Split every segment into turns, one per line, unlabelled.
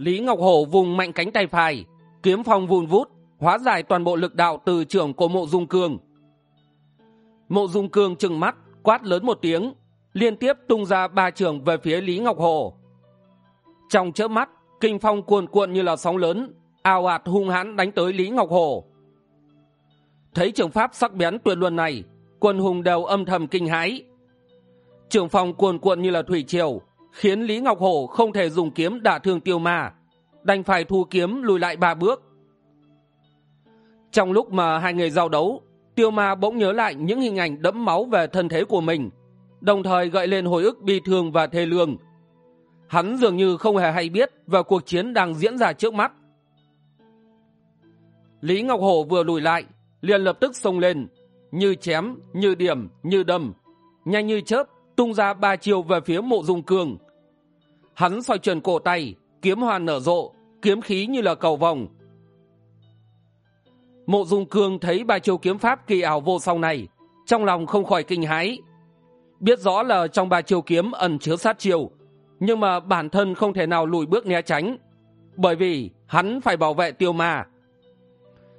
lý ngọc hổ vùng mạnh cánh tay phải, kiếm phong vùn vút, hóa giải toàn bộ lực đạo từ trưởng của mộ dung cương mộ dung cương trừng mắt, quát lớn một tiếng, liên tiếp tung ra ba trường về phía lý ngọc Hổ. trong chớp mắt, kinh phong cuồn cuộn như là sóng lớn ào ạt hung hãn đánh tới lý ngọc Hổ. thấy trường pháp sắc bén tuyệt luân này, quân hùng đều âm thầm kinh hãi trường phong cuồn cuộn như là thủy triều khiến lý ngọc hổ không thể dùng kiếm đả thương tiêu ma, đành phải thu kiếm lùi lại ba bước. Trong lúc mà hai người giao đấu, tiêu ma bỗng nhớ lại những hình ảnh đẫm máu về thân thế của mình, đồng thời gợi lên hồi ức bi thương và thê lương. Hắn dường như không hề hay biết về cuộc chiến đang diễn ra trước mắt. Lý ngọc hổ vừa lùi lại, liền lập tức xông lên, như chém, như điểm, như đâm, nhanh như chớp tung ra ba chiều về phía mộ dung cương hắn xoay trần cổ tay, kiếm hoàn nở rộ, kiếm khí như là cầu vòng mộ dung cương thấy ba chiêu kiếm pháp kỳ ảo vô song này, trong lòng không khỏi kinh hãi. Biết rõ là trong ba chiêu kiếm ẩn chứa sát chiêu, nhưng mà bản thân không thể nào lùi bước né tránh, bởi vì hắn phải bảo vệ tiêu ma.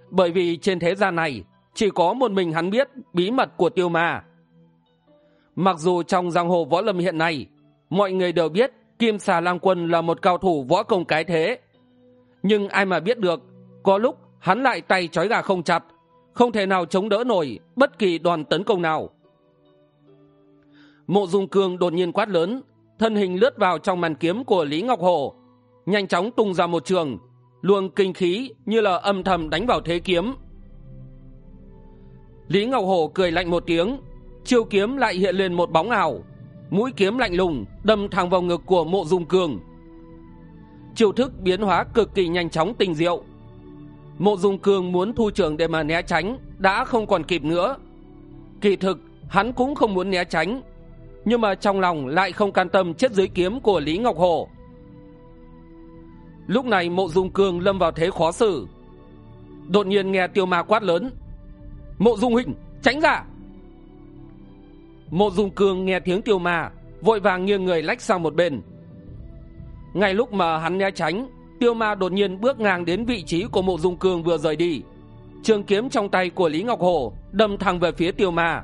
Bởi vì trên thế gian này, chỉ có một mình hắn biết bí mật của tiêu ma mặc dù trong giang hồ võ lâm hiện nay, mọi người đều biết kim xà lang quân là một cao thủ võ công cái thế. Nhưng ai mà biết được, có lúc hắn lại tay trói gà không chặt, không thể nào chống đỡ nổi bất kỳ đoàn tấn công nào. Mộ dung cương đột nhiên quát lớn, thân hình lướt vào trong màn kiếm của lý ngọc hồ, nhanh chóng tung ra một trường, luồng kinh khí như là âm thầm đánh vào thế kiếm. Lý ngọc hồ cười lạnh một tiếng chiêu kiếm lại hiện lên một bóng ảo. Mũi kiếm lạnh lùng đâm thẳng vào ngực của mộ dung cường. Chiêu thức biến hóa cực kỳ nhanh chóng tình diệu. Mộ dung cường muốn thu trường để mà né tránh, đã không còn kịp nữa. Kỳ thực, hắn cũng không muốn né tránh, nhưng mà trong lòng lại không can tâm chết dưới kiếm của lý ngọc hồ. Lúc này mộ dung cường lâm vào thế khó xử. Đột nhiên nghe tiêu ma quát lớn. Mộ dung huynh, tránh ra! Mộ dung cương nghe tiếng tiêu ma, vội vàng nghiêng người lách sang một bên. Ngay lúc mà hắn né tránh, tiêu ma đột nhiên bước ngang đến vị trí của mộ dung cương vừa rời đi. Trường kiếm trong tay của lý ngọc hồ đâm thẳng về phía tiêu ma.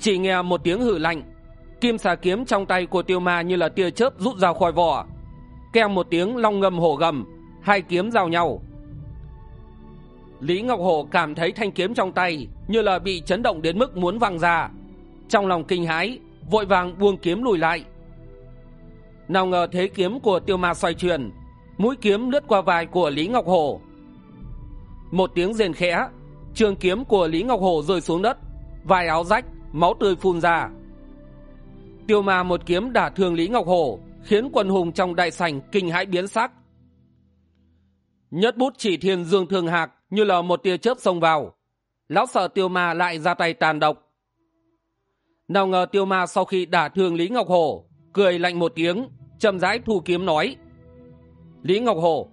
Chỉ nghe một tiếng hử lạnh, kim xà kiếm trong tay của tiêu ma như là tia chớp rút ra khỏi vỏ. Kèm một tiếng long ngâm hổ gầm, hai kiếm giao nhau lý ngọc hổ cảm thấy thanh kiếm trong tay như là bị chấn động đến mức muốn văng ra. Trong lòng kinh hãi, vội vàng buông kiếm lùi lại. Nào ngờ thế kiếm của tiêu ma xoay chuyển, mũi kiếm lướt qua vai của lý ngọc hổ một tiếng rền khẽ, trường kiếm của lý ngọc hổ rơi xuống đất, vai áo rách, máu tươi phun ra. Tiêu ma một kiếm đả thương lý ngọc hổ khiến quần hùng trong đại sảnh kinh hãi biến sắc. Nhất bút chỉ thiên dương thường hạc như là một tia chớp xông vào. Lão sợ tiêu ma lại ra tay tàn độc. Nào ngờ tiêu ma sau khi đả thương lý ngọc hổ cười lạnh một tiếng, chậm rãi thu kiếm nói, lý ngọc hổ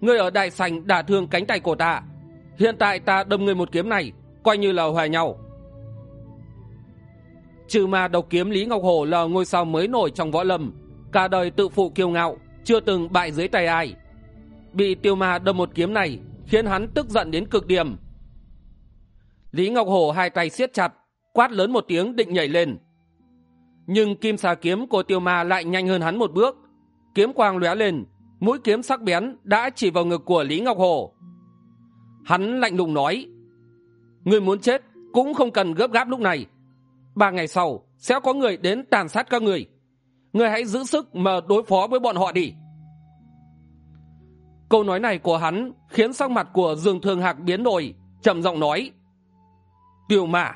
ngươi ở đại sành đả thương cánh tay của ta. Hiện tại ta đâm ngươi một kiếm này, coi như là hòa nhau. Trừ ma độc kiếm lý ngọc hổ là ngôi sao mới nổi trong võ lâm, cả đời tự phụ kiêu ngạo, chưa từng bại dưới tay ai. Bị tiêu ma đâm một kiếm này khiến hắn tức giận đến cực điểm. Lý ngọc hổ hai tay siết chặt, quát lớn một tiếng định nhảy lên. Nhưng kim xà kiếm của tiêu ma lại nhanh hơn hắn một bước. Kiếm quang lóe lên, mũi kiếm sắc bén đã chỉ vào ngực của lý ngọc hổ. Hắn lạnh lùng nói người muốn chết cũng không cần gấp gáp lúc này. Ba ngày sau sẽ có người đến tàn sát các người người hãy giữ sức mà đối phó với bọn họ đi câu nói này của hắn khiến sắc mặt của dương thương hạc biến đổi, trầm giọng nói. Tiêu mã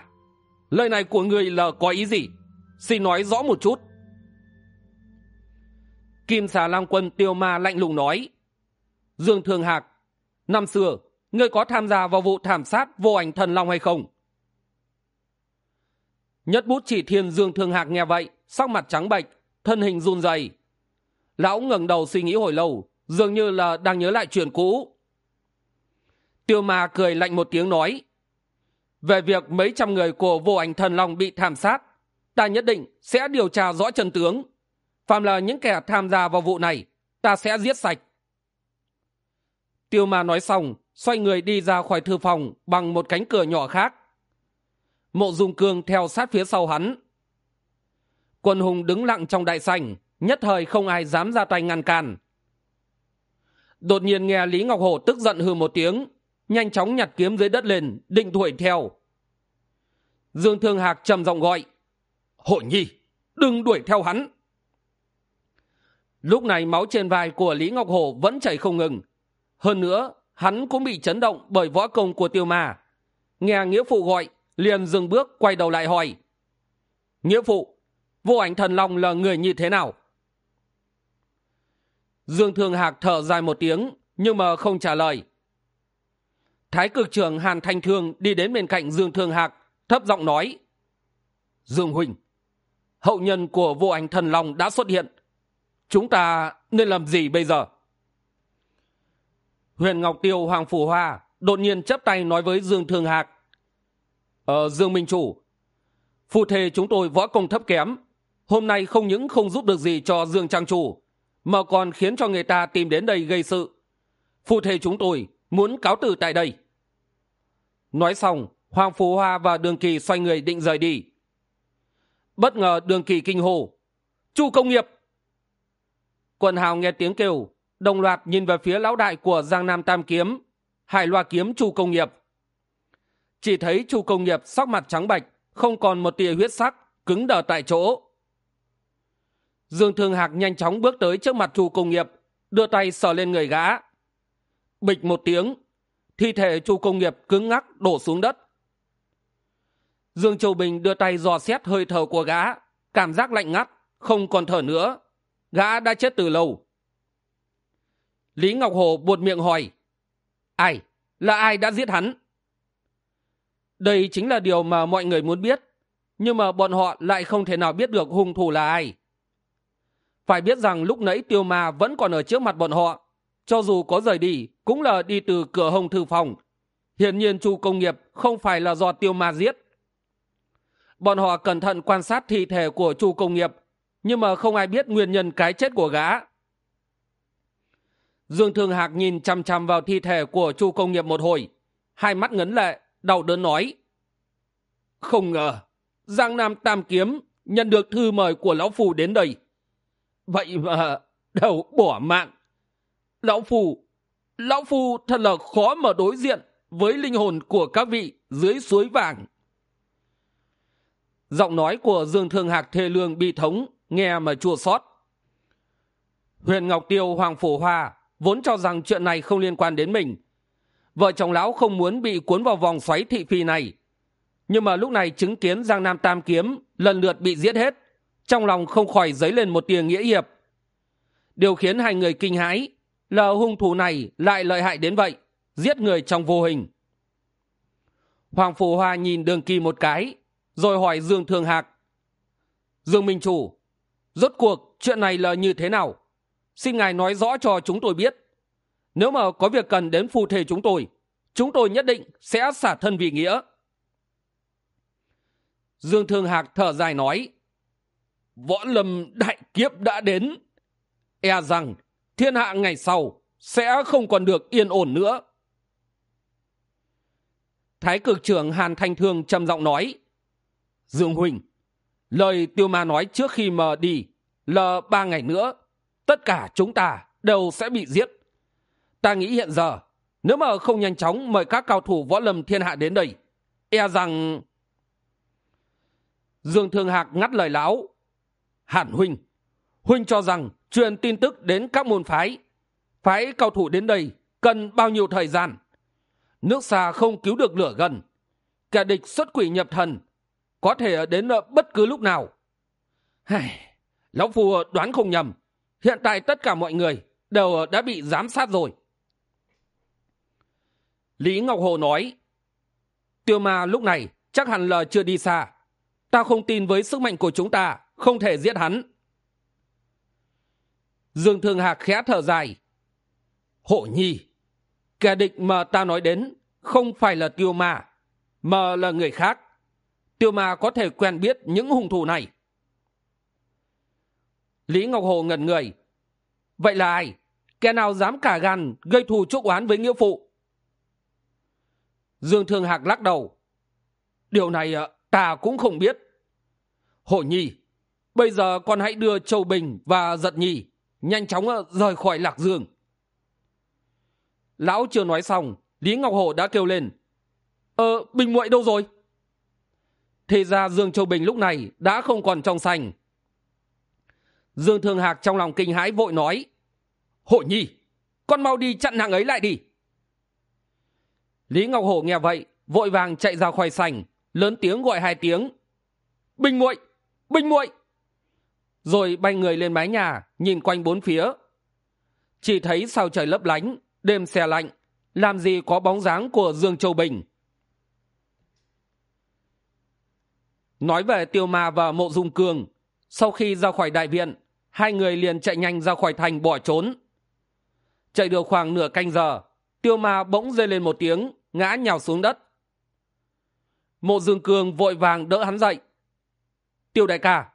lời này của người là có ý gì? Xin nói rõ một chút. Kim xà lang quân tiêu ma lạnh lùng nói. Dương thương hạc, năm xưa, ngươi có tham gia vào vụ thảm sát vô ảnh thần long hay không? Nhất bút chỉ thiên dương thương hạc nghe vậy, sắc mặt trắng bệch, thân hình run rẩy. Lão ngẩng đầu suy nghĩ hồi lâu dường như là đang nhớ lại chuyện cũ. Tiêu ma cười lạnh một tiếng nói, về việc mấy trăm người của vô ảnh thần long bị thảm sát, ta nhất định sẽ điều tra rõ chân tướng. Phàm là những kẻ tham gia vào vụ này, ta sẽ giết sạch. Tiêu ma nói xong, xoay người đi ra khỏi thư phòng bằng một cánh cửa nhỏ khác. Mộ dung cương theo sát phía sau hắn. Quân hùng đứng lặng trong đại sảnh, nhất thời không ai dám ra tay ngăn cản đột nhiên nghe lý ngọc hổ tức giận hừ một tiếng, nhanh chóng nhặt kiếm dưới đất lên, định đuổi theo. Dương thương hạc trầm giọng gọi, Hổ nhi, đừng đuổi theo hắn. Lúc này máu trên vai của lý ngọc hổ vẫn chảy không ngừng. Hơn nữa, hắn cũng bị chấn động bởi võ công của tiêu ma. Nghe nghĩa phụ gọi, liền dừng bước, quay đầu lại hỏi, nghĩa phụ, vô ảnh thần long là người như thế nào? Dương thương hạc thở dài một tiếng, nhưng mà không trả lời. Thái cực trưởng hàn thanh thương đi đến bên cạnh dương thương hạc, thấp giọng nói, dương huỳnh, hậu nhân của vô ảnh thần long đã xuất hiện. Chúng ta nên làm gì bây giờ? Huyền ngọc tiêu, hoàng phủ hoa đột nhiên chấp tay nói với dương thương hạc ờ dương minh chủ phụ thề chúng tôi võ công thấp kém. Hôm nay không những không giúp được gì cho dương trang chủ mà còn khiến cho người ta tìm đến đây gây sự. Phụ thể chúng tôi muốn cáo từ tại đây. Nói xong, hoàng phú hoa và đường kỳ xoay người định rời đi. Bất ngờ đường kỳ kinh hồ chu công nghiệp! Quần hào nghe tiếng kêu, đồng loạt nhìn về phía lão đại của giang nam tam kiếm, hải loa kiếm chu công nghiệp. Chỉ thấy chu công nghiệp sắc mặt trắng bạch, không còn một tia huyết sắc, cứng đờ tại chỗ dương thương hạc nhanh chóng bước tới trước mặt chu công nghiệp, đưa tay sờ lên người gã. Bịch một tiếng, thi thể chu công nghiệp cứng ngắc đổ xuống đất. Dương châu bình đưa tay dò xét hơi thở của gã, cảm giác lạnh ngắt, không còn thở nữa. Gã đã chết từ lâu. Lý ngọc hồ buột miệng hỏi, ai? Là ai đã giết hắn? Đây chính là điều mà mọi người muốn biết, nhưng mà bọn họ lại không thể nào biết được hung thủ là ai phải biết rằng lúc nãy tiêu ma vẫn còn ở trước mặt bọn họ. Cho dù có rời đi, cũng là đi từ cửa hồng thư phòng. Hiển nhiên chu công nghiệp không phải là do tiêu ma giết. Bọn họ cẩn thận quan sát thi thể của chu công nghiệp, nhưng mà không ai biết nguyên nhân cái chết của gã. Dương thương hạc nhìn chằm chằm vào thi thể của chu công nghiệp một hồi, hai mắt ngấn lệ, đau đớn nói, không ngờ, giang nam tam kiếm nhận được thư mời của lão phù đến đây vậy mà đều bỏ mạng. Lão phù lão phù thật là khó mà đối diện với linh hồn của các vị dưới suối vàng. Giọng nói của dương thương hạc thê lương bi thống, nghe mà chua xót. Huyền ngọc tiêu, hoàng phổ hoa vốn cho rằng chuyện này không liên quan đến mình. Vợ chồng lão không muốn bị cuốn vào vòng xoáy thị phi này. Nhưng mà lúc này chứng kiến giang nam tam kiếm lần lượt bị giết hết trong lòng không khỏi dấy lên một tia nghĩa hiệp. Điều khiến hai người kinh hãi là hung thủ này lại lợi hại đến vậy, giết người trong vô hình. Hoàng phù hoa nhìn đường kỳ một cái, rồi hỏi dương Thường hạc, dương minh chủ, rốt cuộc chuyện này là như thế nào? Xin ngài nói rõ cho chúng tôi biết. Nếu mà có việc cần đến phù thể chúng tôi chúng tôi nhất định sẽ xả thân vì nghĩa. Dương thương hạc thở dài nói võ lâm đại kiếp đã đến. E rằng, thiên hạ ngày sau sẽ không còn được yên ổn nữa. Thái cực trưởng hàn thanh thương trầm giọng nói, dương huỳnh, lời tiêu ma nói trước khi mờ đi là ba ngày nữa, tất cả chúng ta đều sẽ bị giết. Ta nghĩ hiện giờ, nếu mà không nhanh chóng mời các cao thủ võ lâm thiên hạ đến đây e rằng dương thương hạc ngắt lời lão hàn huynh. Huynh cho rằng truyền tin tức đến các môn phái phái cao thủ đến đây cần bao nhiêu thời gian? Nước xa không cứu được lửa gần. Kẻ địch xuất quỷ nhập thần, có thể đến ờ, bất cứ lúc nào. Lão phù đoán không nhầm, hiện tại tất cả mọi người đều ờ, đã bị giám sát rồi. Lý ngọc hồ nói, tiêu ma lúc này chắc hẳn là chưa đi xa. Ta không tin với sức mạnh của chúng ta không thể giết hắn. Dương thương hạc khẽ thở dài. Hộ nhi, kẻ địch mà ta nói đến không phải là tiêu ma, mà là người khác. Tiêu ma có thể quen biết những hung thủ này. Lý ngọc hồ ngẩn người. Vậy là ai? Kẻ nào dám cả gan gây thù chuốc oán với nghĩa phụ? Dương thương hạc lắc đầu. Điều này à, ta cũng không biết. Hổ nhi bây giờ con hãy đưa châu bình và giật nhi nhanh chóng ờ, rời khỏi lạc dương. Lão chưa nói xong, lý ngọc hổ đã kêu lên ờ bình muội đâu rồi? Thì ra dương châu bình lúc này đã không còn trong sành dương thương hạc trong lòng kinh hãi vội nói, hổ nhi, con mau đi chặn nàng ấy lại đi. Lý ngọc hổ nghe vậy, vội vàng chạy ra khỏi sành, lớn tiếng gọi hai tiếng, bình muội bình muội! Rồi bay người lên mái nhà, nhìn quanh bốn phía. Chỉ thấy sao trời lấp lánh, đêm xe lạnh, làm gì có bóng dáng của dương châu bình. Nói về tiêu ma và mộ dung cường, sau khi ra khỏi đại viện, hai người liền chạy nhanh ra khỏi thành bỏ trốn. Chạy được khoảng nửa canh giờ, tiêu ma bỗng rơi lên một tiếng, ngã nhào xuống đất. Mộ dương cường vội vàng đỡ hắn dậy. Tiêu đại ca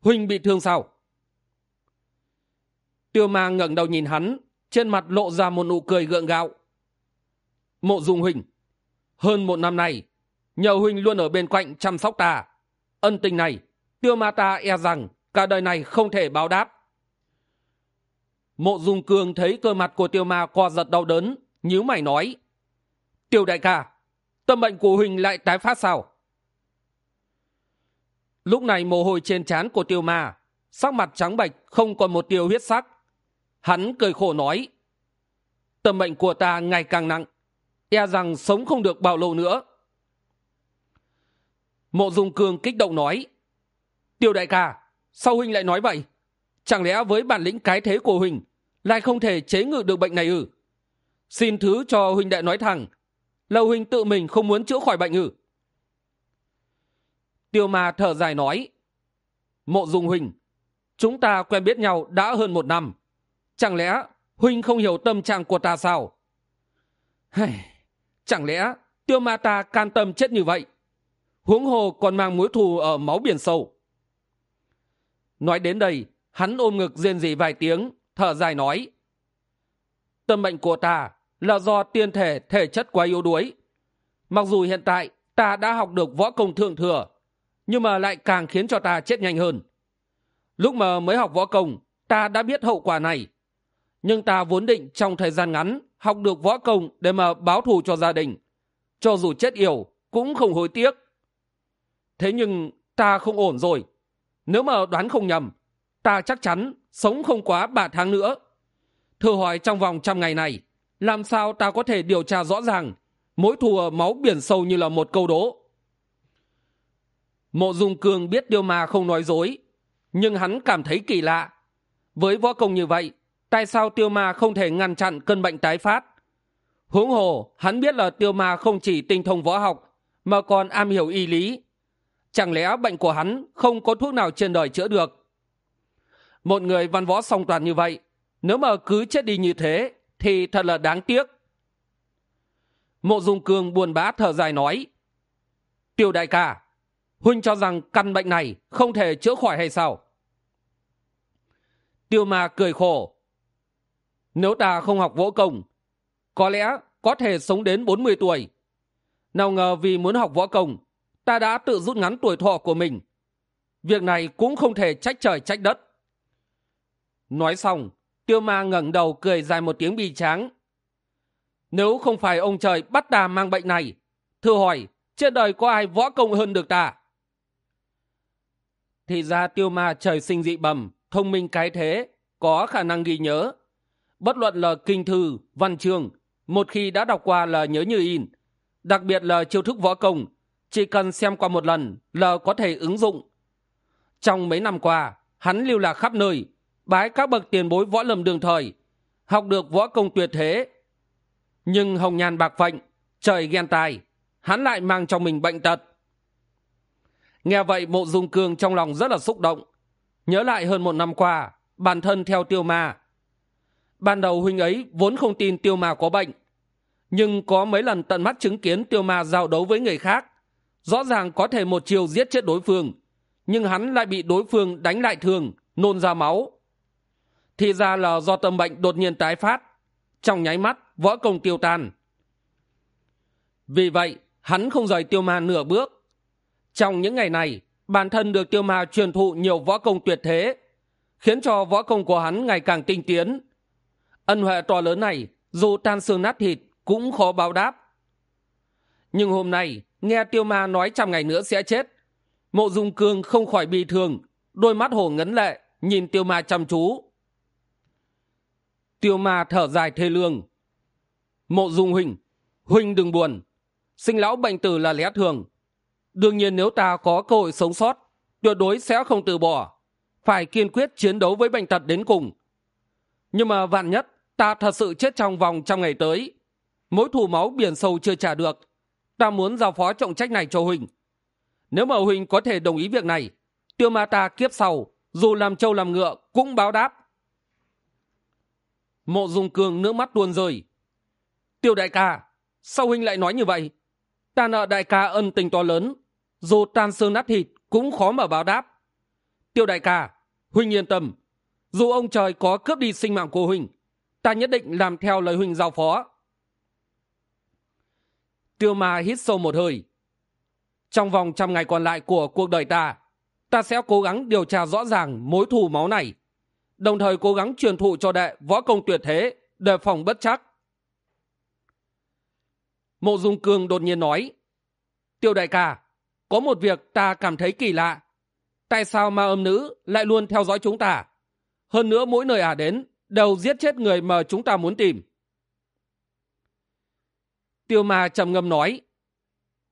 huynh bị thương sao? Tiêu ma ngẩng đầu nhìn hắn, trên mặt lộ ra một nụ cười gượng gạo. Mộ dung huynh, hơn một năm nay, nhờ huynh luôn ở bên cạnh chăm sóc ta. Ân tình này, tiêu ma ta e rằng cả đời này không thể báo đáp. Mộ dung cương thấy cơ mặt của tiêu ma co giật đau đớn, nhíu mày nói, tiêu đại ca, tâm bệnh của huỳnh lại tái phát sao? Lúc này mồ hôi trên trán của tiêu ma, sắc mặt trắng bệch, không còn một tiêu huyết sắc. Hắn cười khổ nói, tâm bệnh của ta ngày càng nặng e rằng sống không được bao lâu nữa. Mộ dung cương kích động nói, tiêu đại ca, sao huynh lại nói vậy? Chẳng lẽ với bản lĩnh cái thế của huỳnh lại không thể chế ngự được bệnh này ư? Xin thứ cho huynh đệ nói thẳng lâu huynh tự mình không muốn chữa khỏi bệnh ư? Tiêu ma thở dài nói, mộ dung huynh chúng ta quen biết nhau đã hơn một năm. Chẳng lẽ huynh không hiểu tâm trạng của ta sao? Chẳng lẽ tiêu ma ta can tâm chết như vậy? Huống hồ còn mang mối thù ở máu biển sâu. Nói đến đây, hắn ôm ngực rên rỉ vài tiếng, thở dài nói, tâm bệnh của ta là do tiên thể thể chất quá yếu đuối. Mặc dù hiện tại ta đã học được võ công thượng thừa nhưng mà lại càng khiến cho ta chết nhanh hơn. Lúc mà mới học võ công, ta đã biết hậu quả này. Nhưng ta vốn định trong thời gian ngắn học được võ công để mà báo thù cho gia đình. Cho dù chết yểu, cũng không hối tiếc. Thế nhưng ta không ổn rồi. Nếu mà đoán không nhầm, ta chắc chắn sống không quá ba tháng nữa. Thử hỏi trong vòng trăm ngày này, làm sao ta có thể điều tra rõ ràng mỗi thù máu biển sâu như là một câu đố? Mộ dung cương biết tiêu ma không nói dối, nhưng hắn cảm thấy kỳ lạ. Với võ công như vậy, tại sao tiêu ma không thể ngăn chặn cơn bệnh tái phát? Huống hồ, hắn biết là tiêu ma không chỉ tinh thông võ học, mà còn am hiểu y lý. Chẳng lẽ bệnh của hắn không có thuốc nào trên đời chữa được? Một người văn võ song toàn như vậy, nếu mà cứ chết đi như thế, thì thật là đáng tiếc. Mộ dung cương buồn bã thở dài nói, tiêu đại ca huynh cho rằng căn bệnh này không thể chữa khỏi hay sao? Tiêu ma cười khổ. Nếu ta không học võ công, có lẽ có thể sống đến bốn mươi tuổi. Nào ngờ vì muốn học võ công, ta đã tự rút ngắn tuổi thọ của mình. Việc này cũng không thể trách trời trách đất. Nói xong, tiêu ma ngẩng đầu cười dài một tiếng bi tráng. Nếu không phải ông trời bắt ta mang bệnh này, thưa hỏi, trên đời có ai võ công hơn được ta? Thì ra tiêu ma trời sinh dị bẩm, thông minh cái thế, có khả năng ghi nhớ. Bất luận là kinh thư, văn chương, một khi đã đọc qua là nhớ như in. Đặc biệt là chiêu thức võ công, chỉ cần xem qua một lần là có thể ứng dụng. Trong mấy năm qua, hắn lưu lạc khắp nơi, bái các bậc tiền bối võ lâm đường thời, học được võ công tuyệt thế. Nhưng hồng nhàn bạc phệnh trời ghen tài hắn lại mang trong mình bệnh tật nghe vậy, mộ dung cương trong lòng rất là xúc động. Nhớ lại hơn một năm qua, bản thân theo tiêu ma. Ban đầu huynh ấy vốn không tin tiêu ma có bệnh, nhưng có mấy lần tận mắt chứng kiến tiêu ma giao đấu với người khác, rõ ràng có thể một chiều giết chết đối phương, nhưng hắn lại bị đối phương đánh lại thường, nôn ra máu. Thì ra là do tâm bệnh đột nhiên tái phát, trong nháy mắt võ công tiêu tan. Vì vậy, hắn không rời tiêu ma nửa bước trong những ngày này, bản thân được tiêu ma truyền thụ nhiều võ công tuyệt thế, khiến cho võ công của hắn ngày càng tinh tiến. Ân huệ to lớn này, dù tan xương nát thịt, cũng khó báo đáp. Nhưng hôm nay, nghe tiêu ma nói trăm ngày nữa sẽ chết, mộ dung cương không khỏi bị thương, đôi mắt hồ ngấn lệ, nhìn tiêu ma chăm chú. Tiêu ma thở dài thê lương. Mộ dung huynh huynh đừng buồn, sinh lão bệnh tử là lẽ thường đương nhiên nếu ta có cơ hội sống sót, tuyệt đối sẽ không từ bỏ. Phải kiên quyết chiến đấu với bệnh tật đến cùng. Nhưng mà vạn nhất ta thật sự chết trong vòng trong ngày tới, mối thù máu biển sâu chưa trả được, ta muốn giao phó trọng trách này cho huỳnh. Nếu mà huỳnh có thể đồng ý việc này, tiêu ma ta kiếp sau, dù làm trâu làm ngựa cũng báo đáp. Mộ dung cường nước mắt tuôn rơi. Tiêu đại ca, sao huynh lại nói như vậy? Ta nợ đại ca ân tình to lớn dù tan xương nát thịt cũng khó mà báo đáp. Tiêu đại ca, huynh yên tâm. Dù ông trời có cướp đi sinh mạng của huynh, ta nhất định làm theo lời huynh giao phó. Tiêu ma hít sâu một hơi. Trong vòng trăm ngày còn lại của cuộc đời ta ta sẽ cố gắng điều tra rõ ràng mối thù máu này, đồng thời cố gắng truyền thụ cho đệ võ công tuyệt thế đề phòng bất chắc. Mộ dung cương đột nhiên nói, tiêu đại ca có một việc ta cảm thấy kỳ lạ. Tại sao ma âm nữ lại luôn theo dõi chúng ta? Hơn nữa mỗi nơi ả à đến đều giết chết người mà chúng ta muốn tìm. Tiêu ma trầm ngâm nói,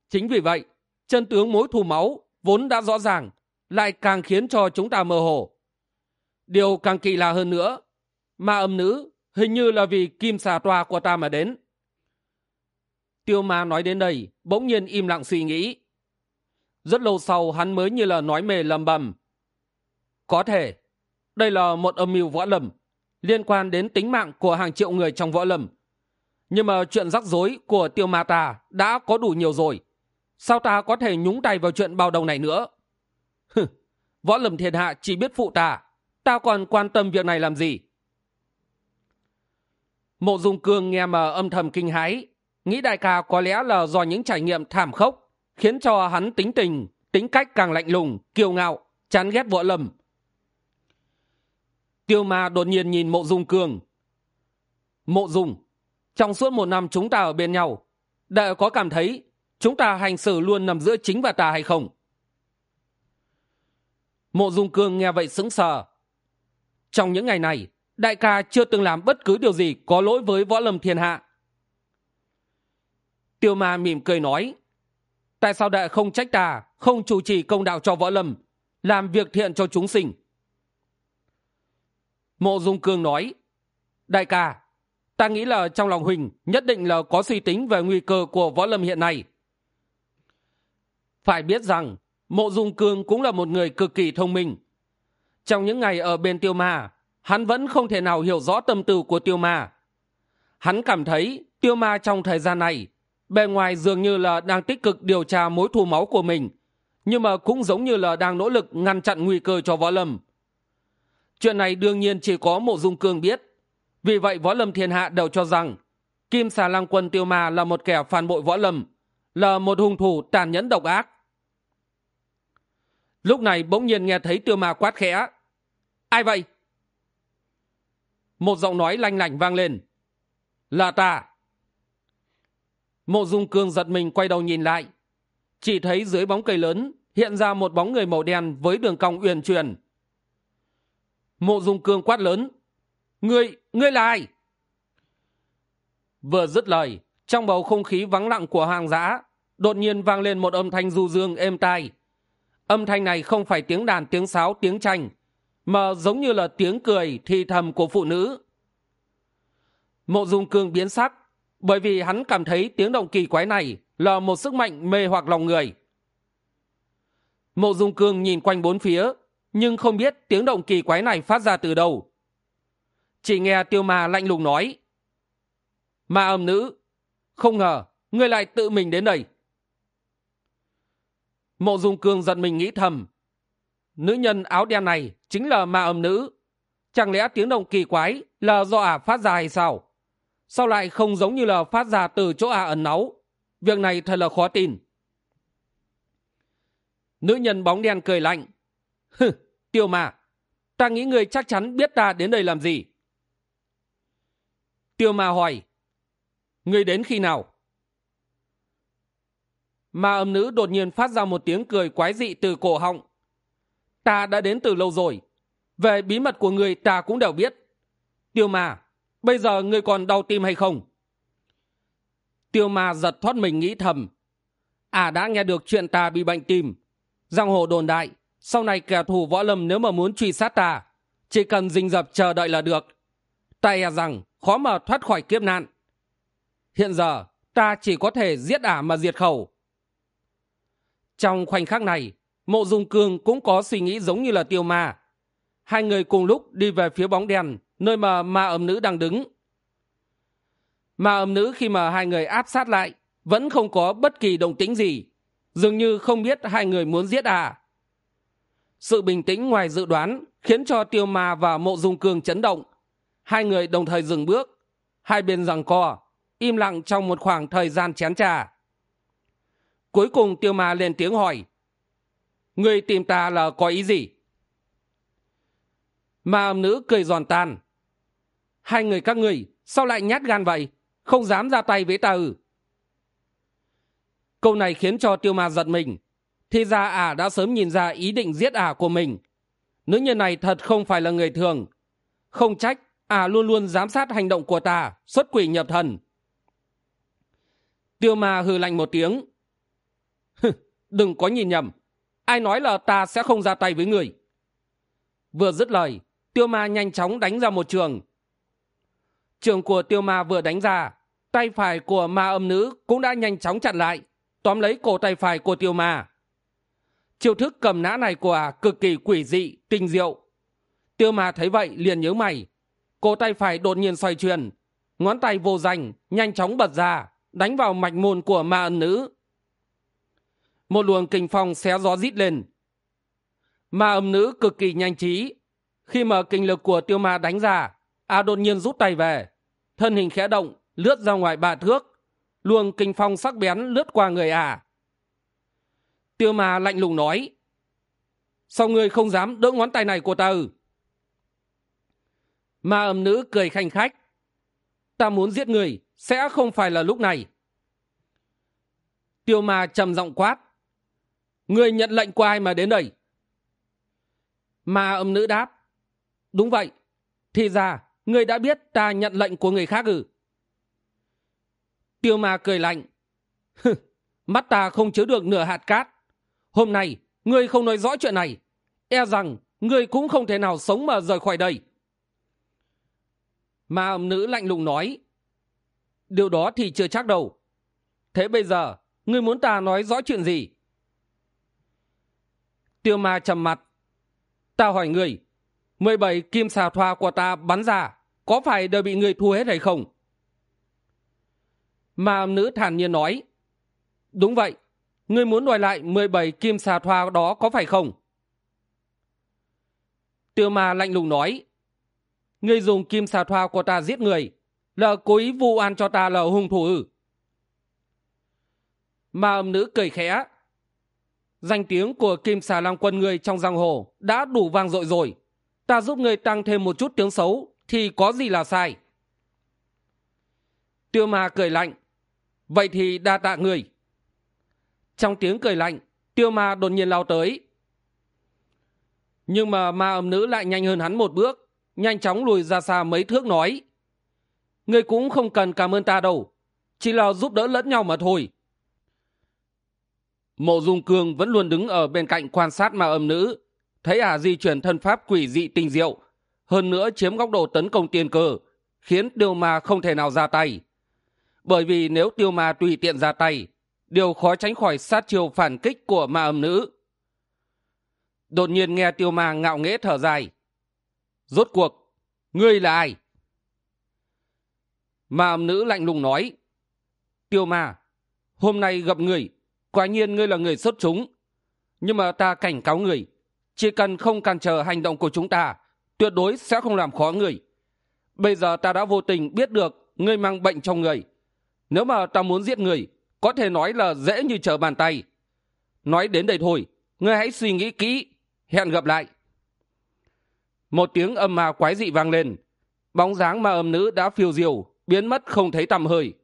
chính vì vậy, chân tướng mối thù máu vốn đã rõ ràng, lại càng khiến cho chúng ta mơ hồ. Điều càng kỳ lạ hơn nữa, ma âm nữ hình như là vì kim xà toa của ta mà đến. Tiêu ma nói đến đây, bỗng nhiên im lặng suy nghĩ rất lâu sau, hắn mới như là nói mề lầm bầm. Có thể, đây là một âm mưu võ lầm liên quan đến tính mạng của hàng triệu người trong võ lầm nhưng mà chuyện rắc rối của tiêu ma ta đã có đủ nhiều rồi. Sao ta có thể nhúng tay vào chuyện bao đầu này nữa? Võ lầm thiên hạ chỉ biết phụ ta. Ta còn quan tâm việc này làm gì? Mộ dung cương nghe mà âm thầm kinh hãi. Nghĩ đại ca có lẽ là do những trải nghiệm thảm khốc khiến cho hắn tính tình, tính cách càng lạnh lùng, kiêu ngạo, chán ghét võ lâm. Tiêu ma đột nhiên nhìn mộ dung cường. Mộ dung, trong suốt một năm chúng ta ở bên nhau đệ có cảm thấy chúng ta hành xử luôn nằm giữa chính và ta hay không? Mộ dung cương nghe vậy sững sờ. Trong những ngày này, đại ca chưa từng làm bất cứ điều gì có lỗi với võ lâm thiên hạ. Tiêu ma mỉm cười nói tại sao đệ không trách ta, không chủ trì công đạo cho võ lâm, làm việc thiện cho chúng sinh? Mộ dung cương nói, đại ca, ta nghĩ là trong lòng huỳnh nhất định là có suy tính về nguy cơ của võ lâm hiện nay. Phải biết rằng, mộ dung cương cũng là một người cực kỳ thông minh. Trong những ngày ở bên tiêu ma, hắn vẫn không thể nào hiểu rõ tâm tư của tiêu ma. Hắn cảm thấy tiêu ma trong thời gian này bề ngoài dường như là đang tích cực điều tra mối thù máu của mình, nhưng mà cũng giống như là đang nỗ lực ngăn chặn nguy cơ cho võ lâm. Chuyện này đương nhiên chỉ có mộ dung cương biết. Vì vậy võ lâm thiên hạ đều cho rằng kim xà lăng quân tiêu ma là một kẻ phản bội võ lâm, là một hung thủ tàn nhẫn độc ác. Lúc này bỗng nhiên nghe thấy tiêu ma quát khẽ, ai vậy? Một giọng nói lanh lảnh vang lên, là ta mộ dung cương giật mình quay đầu nhìn lại. Chỉ thấy dưới bóng cây lớn, hiện ra một bóng người màu đen với đường cong uyển chuyển. Mộ dung cương quát lớn, ngươi ngươi là ai? Vừa dứt lời, trong bầu không khí vắng lặng của hàng giã đột nhiên vang lên một âm thanh du dương êm tai. Âm thanh này không phải tiếng đàn, tiếng sáo, tiếng tranh mà giống như là tiếng cười thì thầm của phụ nữ. Mộ dung cương biến sắc bởi vì hắn cảm thấy tiếng động kỳ quái này là một sức mạnh mê hoặc lòng người. Mộ dung cương nhìn quanh bốn phía, nhưng không biết tiếng động kỳ quái này phát ra từ đâu. Chỉ nghe tiêu ma lạnh lùng nói, ma âm nữ, không ngờ ngươi lại tự mình đến đây. Mộ dung cương giận mình nghĩ thầm, nữ nhân áo đen này chính là ma âm nữ. Chẳng lẽ tiếng động kỳ quái là do ả phát ra hay sao? Sao lại không giống như là phát ra từ chỗ à ẩn náu? Việc này thật là khó tin. Nữ nhân bóng đen cười lạnh. Hừ, tiêu mà ta nghĩ người chắc chắn biết ta đến đây làm gì. Tiêu ma hỏi người đến khi nào? Ma âm nữ đột nhiên phát ra một tiếng cười quái dị từ cổ họng. Ta đã đến từ lâu rồi. Về bí mật của người ta cũng đều biết. Tiêu ma bây giờ người còn đau tim hay không? Tiêu ma giật thoát mình nghĩ thầm. À đã nghe được chuyện ta bị bệnh tim. Giang hồ đồn đại, sau này kẻ thù võ lâm nếu mà muốn truy sát ta, chỉ cần rình rập chờ đợi là được. Ta e rằng khó mà thoát khỏi kiếp nạn. Hiện giờ, ta chỉ có thể giết ả mà diệt khẩu. Trong khoảnh khắc này, mộ dung cương cũng có suy nghĩ giống như là tiêu ma. Hai người cùng lúc đi về phía bóng đèn nơi mà ma âm nữ đang đứng. Ma âm nữ khi mà hai người áp sát lại, vẫn không có bất kỳ động tĩnh gì, dường như không biết hai người muốn giết à. Sự bình tĩnh ngoài dự đoán khiến cho tiêu ma và mộ dung cương chấn động. Hai người đồng thời dừng bước, hai bên rằng co, im lặng trong một khoảng thời gian chén trà. Cuối cùng tiêu ma lên tiếng hỏi người tìm ta là có ý gì? Ma âm nữ cười giòn tan hai người các người sao lại nhát gan vậy? Không dám ra tay với ta ư? Câu này khiến cho tiêu ma giật mình. Thì ra ả đã sớm nhìn ra ý định giết ả của mình. Nữ nhân này thật không phải là người thường. Không trách, ả luôn luôn giám sát hành động của ta, xuất quỷ nhập thần. Tiêu ma hừ lạnh một tiếng. Đừng có nhìn nhầm. Ai nói là ta sẽ không ra tay với người? Vừa dứt lời, tiêu ma nhanh chóng đánh ra một trường trường của tiêu ma vừa đánh ra tay phải của ma âm nữ cũng đã nhanh chóng chặn lại tóm lấy cổ tay phải của tiêu ma. Chiêu thức cầm nã này của ả cực kỳ quỷ dị tinh diệu. Tiêu ma thấy vậy liền nhớ mày. Cổ tay phải đột nhiên xoay truyền, ngón tay vô danh nhanh chóng bật ra đánh vào mạch môn của ma ân nữ. Một luồng kinh phong xé gió rít lên. Ma âm nữ cực kỳ nhanh trí. Khi mà kinh lực của tiêu ma đánh ra a đột nhiên rút tay về. Thân hình khẽ động, lướt ra ngoài ba thước. Luồng kinh phong sắc bén lướt qua người à tiêu ma lạnh lùng nói, sao ngươi không dám đỡ ngón tay này của ta ma âm nữ cười khanh khách, ta muốn giết người sẽ không phải là lúc này. Tiêu ma trầm giọng quát người nhận lệnh của ai mà đến đây? Ma âm nữ đáp, đúng vậy thì ra người đã biết ta nhận lệnh của người khác ư? Tiêu ma cười lạnh. Mắt ta không chứa được nửa hạt cát. Hôm nay, ngươi không nói rõ chuyện này. E rằng, ngươi cũng không thể nào sống mà rời khỏi đây. Ma âm nữ lạnh lùng nói. Điều đó thì chưa chắc đâu. Thế bây giờ, ngươi muốn ta nói rõ chuyện gì? Tiêu ma trầm mặt. Ta hỏi người mười bảy kim xà thoa của ta bắn ra có phải đều bị người thu hết hay không? Ma nữ thản nhiên nói, đúng vậy ngươi muốn đòi lại mười bảy kim xà thoa đó có phải không? Tiêu ma lạnh lùng nói ngươi dùng kim xà thoa của ta giết người là cố ý vu an cho ta là hung thủ ư? Ma âm nữ cười khẽ, danh tiếng của kim xà lang quân người trong giang hồ đã đủ vang dội rồi. Ta giúp người tăng thêm một chút tiếng xấu thì có gì là sai? Tiêu ma cười lạnh, vậy thì đa tạ người. Trong tiếng cười lạnh, tiêu ma đột nhiên lao tới. Nhưng mà ma âm nữ lại nhanh hơn hắn một bước, nhanh chóng lùi ra xa mấy thước nói ngươi cũng không cần cảm ơn ta đâu, chỉ là giúp đỡ lẫn nhau mà thôi. Mộ dung cương vẫn luôn đứng ở bên cạnh quan sát ma âm nữ, thấy ả à di chuyển thân pháp quỷ dị tinh diệu hơn nữa chiếm góc độ tấn công tiên cơ, khiến tiêu ma không thể nào ra tay. Bởi vì nếu tiêu ma tùy tiện ra tay, điều khó tránh khỏi sát chiêu phản kích của ma âm nữ. Đột nhiên nghe tiêu ma ngạo nghễ thở dài. Rốt cuộc, ngươi là ai? Ma âm nữ lạnh lùng nói. Tiêu ma, hôm nay gặp người, quả nhiên ngươi là người xuất chúng. Nhưng mà ta cảnh cáo người, chỉ cần không cản trở hành động của chúng ta tuyệt đối sẽ không làm khó người. Bây giờ ta đã vô tình biết được ngươi mang bệnh trong người. Nếu mà ta muốn giết người, có thể nói là dễ như trở bàn tay. Nói đến đây thôi, ngươi hãy suy nghĩ kỹ, hẹn gặp lại. Một tiếng âm ma quái dị vang lên. Bóng dáng ma âm nữ đã phiêu diều biến mất không thấy tầm hơi.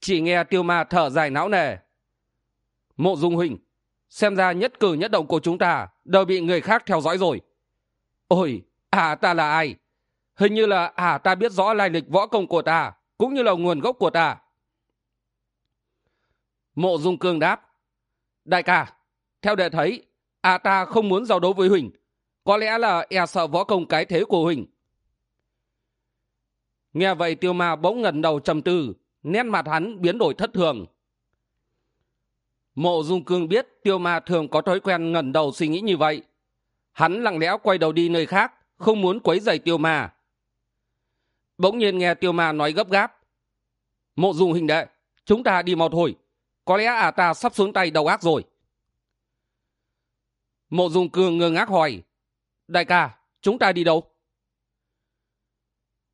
Chỉ nghe tiêu ma thở dài não nề. Mộ dung huỳnh, xem ra nhất cử nhất động của chúng ta đều bị người khác theo dõi rồi ôi à ta là ai? Hình như là à ta biết rõ lai lịch võ công của ta, cũng như là nguồn gốc của ta. Mộ dung cương đáp, đại ca, theo đệ thấy à ta không muốn giao đấu với huỳnh. Có lẽ là e sợ võ công cái thế của huỳnh. Nghe vậy tiêu ma bỗng ngẩn đầu trầm tư, nét mặt hắn biến đổi thất thường. Mộ dung cương biết tiêu ma thường có thói quen ngẩn đầu suy nghĩ như vậy hắn lặng lẽ quay đầu đi nơi khác, không muốn quấy dày tiêu ma. Bỗng nhiên nghe tiêu ma nói gấp gáp. Mộ dùng hình đệ, chúng ta đi mau thôi. Có lẽ à ta sắp xuống tay đầu ác rồi. Mộ dùng cường ngơ ngác hỏi, đại ca, chúng ta đi đâu?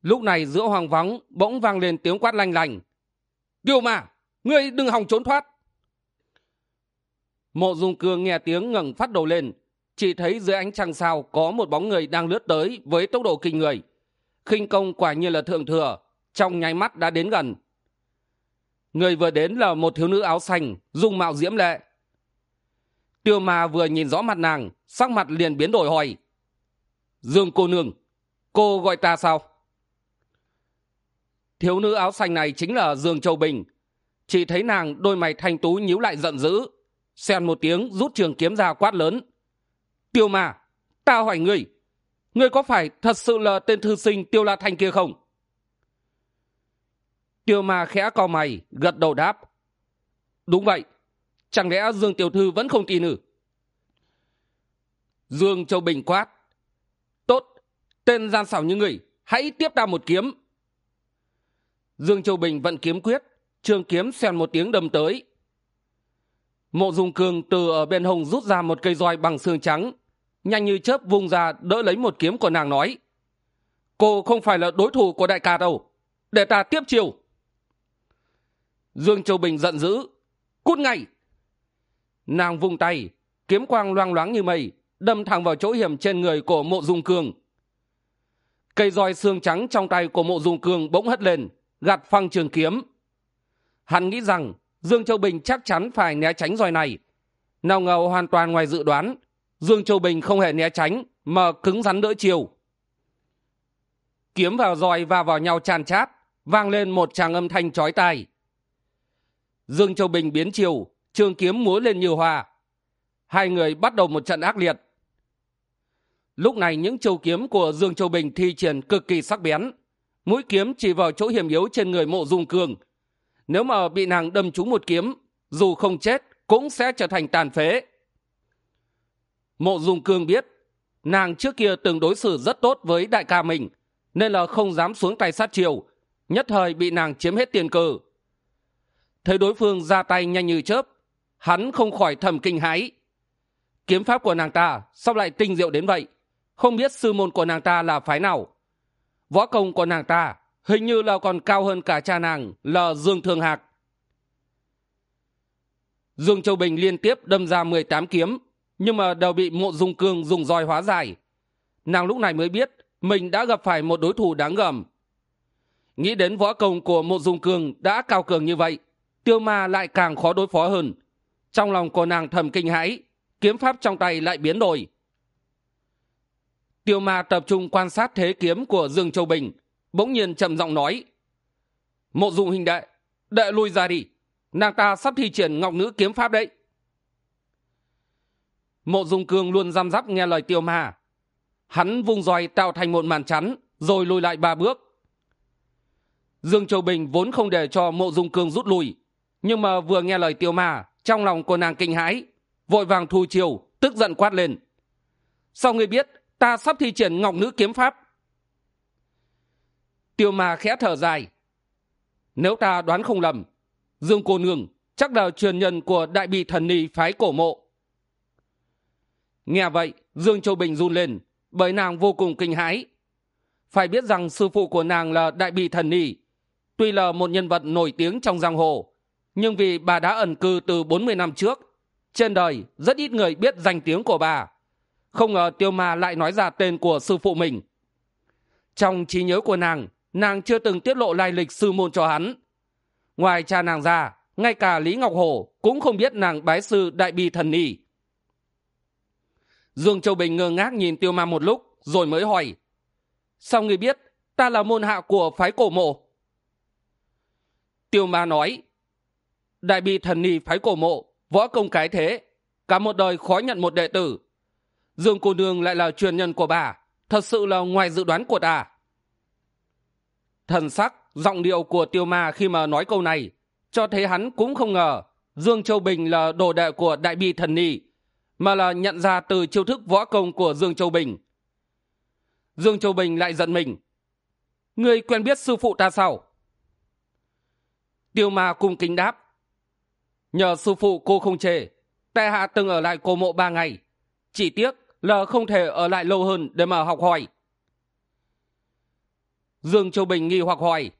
Lúc này giữa hoàng vắng bỗng vang lên tiếng quát lanh lành. Tiêu ma, ngươi đừng hòng trốn thoát. Mộ dùng cường nghe tiếng ngẩng phát đầu lên chỉ thấy dưới ánh trăng sao có một bóng người đang lướt tới với tốc độ kinh người. Khinh công quả nhiên là thượng thừa, trong nháy mắt đã đến gần. Người vừa đến là một thiếu nữ áo xanh, dung mạo diễm lệ. Tiêu ma vừa nhìn rõ mặt nàng, sắc mặt liền biến đổi hỏi. Dương cô nương, cô gọi ta sao? Thiếu nữ áo xanh này chính là dương châu bình. Chỉ thấy nàng đôi mày thanh tú nhíu lại giận dữ, xen một tiếng rút trường kiếm ra quát lớn tiêu ma, ta hỏi ngươi ngươi có phải thật sự là tên thư sinh tiêu la thanh kia không? Tiêu ma khẽ co mày, gật đầu đáp, đúng vậy, chẳng lẽ dương tiểu thư vẫn không tin ư? Dương châu bình quát, tốt, tên gian xảo như người hãy tiếp ta một kiếm. Dương châu bình vận kiếm quyết, trường kiếm xèn một tiếng đâm tới. Mộ dung Cường từ ở bên hông rút ra một cây roi bằng xương trắng nhanh như chớp vung ra, đỡ lấy một kiếm của nàng nói. Cô không phải là đối thủ của đại ca đâu. Để ta tiếp chiều dương châu bình giận dữ. Cút ngay. Nàng vung tay, kiếm quang loang loáng như mây, đâm thẳng vào chỗ hiểm trên người của mộ dung cương. Cây roi xương trắng trong tay của mộ dung cương bỗng hất lên, gạt phăng trường kiếm. Hắn nghĩ rằng dương châu bình chắc chắn phải né tránh roi này. Nào ngờ hoàn toàn ngoài dự đoán dương châu bình không hề né tránh, mà cứng rắn đỡ chiều. Kiếm vào roi va vào nhau tràn chát, vang lên một tràng âm thanh chói tai. Dương châu bình biến chiều, trường kiếm múa lên như hoa. Hai người bắt đầu một trận ác liệt. Lúc này những châu kiếm của dương châu bình thi triển cực kỳ sắc bén. Mũi kiếm chỉ vào chỗ hiểm yếu trên người mộ dung cường. Nếu mà bị nàng đâm trúng một kiếm, dù không chết cũng sẽ trở thành tàn phế mộ dung cương biết, nàng trước kia từng đối xử rất tốt với đại ca mình, nên là không dám xuống tay sát chiều nhất thời bị nàng chiếm hết tiền cờ. Thấy đối phương ra tay nhanh như chớp, hắn không khỏi thầm kinh hãi. Kiếm pháp của nàng ta sao lại tinh diệu đến vậy? Không biết sư môn của nàng ta là phái nào? Võ công của nàng ta hình như là còn cao hơn cả cha nàng là dương thường hạc. Dương châu bình liên tiếp đâm ra mười tám kiếm nhưng mà đều bị mộ dung cương dùng roi hóa giải. Nàng lúc này mới biết mình đã gặp phải một đối thủ đáng gờm nghĩ đến võ công của mộ dung cương đã cao cường như vậy, tiêu ma lại càng khó đối phó hơn. Trong lòng của nàng thầm kinh hãi, kiếm pháp trong tay lại biến đổi. Tiêu ma tập trung quan sát thế kiếm của dương châu bình, bỗng nhiên trầm giọng nói, mộ dung hình đệ đệ lui ra đi. Nàng ta sắp thi triển ngọc nữ kiếm pháp đấy mộ dung cương luôn răm rắp nghe lời tiêu ma. Hắn vung roi tạo thành một màn chắn, rồi lùi lại ba bước. Dương châu bình vốn không để cho mộ dung cương rút lui, nhưng mà vừa nghe lời tiêu ma, trong lòng cô nàng kinh hãi, vội vàng thu chiều, tức giận quát lên. Sao ngươi biết ta sắp thi triển ngọc nữ kiếm pháp? Tiêu ma khẽ thở dài. Nếu ta đoán không lầm, dương cô nương chắc là truyền nhân của đại bị thần ni phái cổ mộ nghe vậy, dương châu bình run lên, bởi nàng vô cùng kinh hãi. Phải biết rằng sư phụ của nàng là đại bị thần Nỉ tuy là một nhân vật nổi tiếng trong giang hồ, nhưng vì bà đã ẩn cư từ bốn mươi năm trước, trên đời rất ít người biết danh tiếng của bà. Không ngờ tiêu ma lại nói ra tên của sư phụ mình. Trong trí nhớ của nàng nàng chưa từng tiết lộ lai lịch sư môn cho hắn. Ngoài cha nàng ra, ngay cả lý ngọc hổ cũng không biết nàng bái sư đại bi thần Nỉ dương châu bình ngơ ngác nhìn tiêu ma một lúc, rồi mới hỏi, sao ngươi biết ta là môn hạ của phái cổ mộ? Tiêu ma nói, đại bi thần ni phái cổ mộ, võ công cái thế, cả một đời khó nhận một đệ tử. Dương cô nương lại là truyền nhân của bà, thật sự là ngoài dự đoán của ta. Thần sắc, giọng điệu của tiêu ma khi mà nói câu này, cho thấy hắn cũng không ngờ dương châu bình là đồ đệ của đại bi thần ni mà là nhận ra từ chiêu thức võ công của dương châu bình. Dương châu bình lại giận mình. Người quen biết sư phụ ta sao? Tiêu ma cung kính đáp. Nhờ sư phụ cô không chê tại hạ từng ở lại cô mộ ba ngày. Chỉ tiếc là không thể ở lại lâu hơn để mà học hỏi. Dương châu bình nghi hoặc hỏi.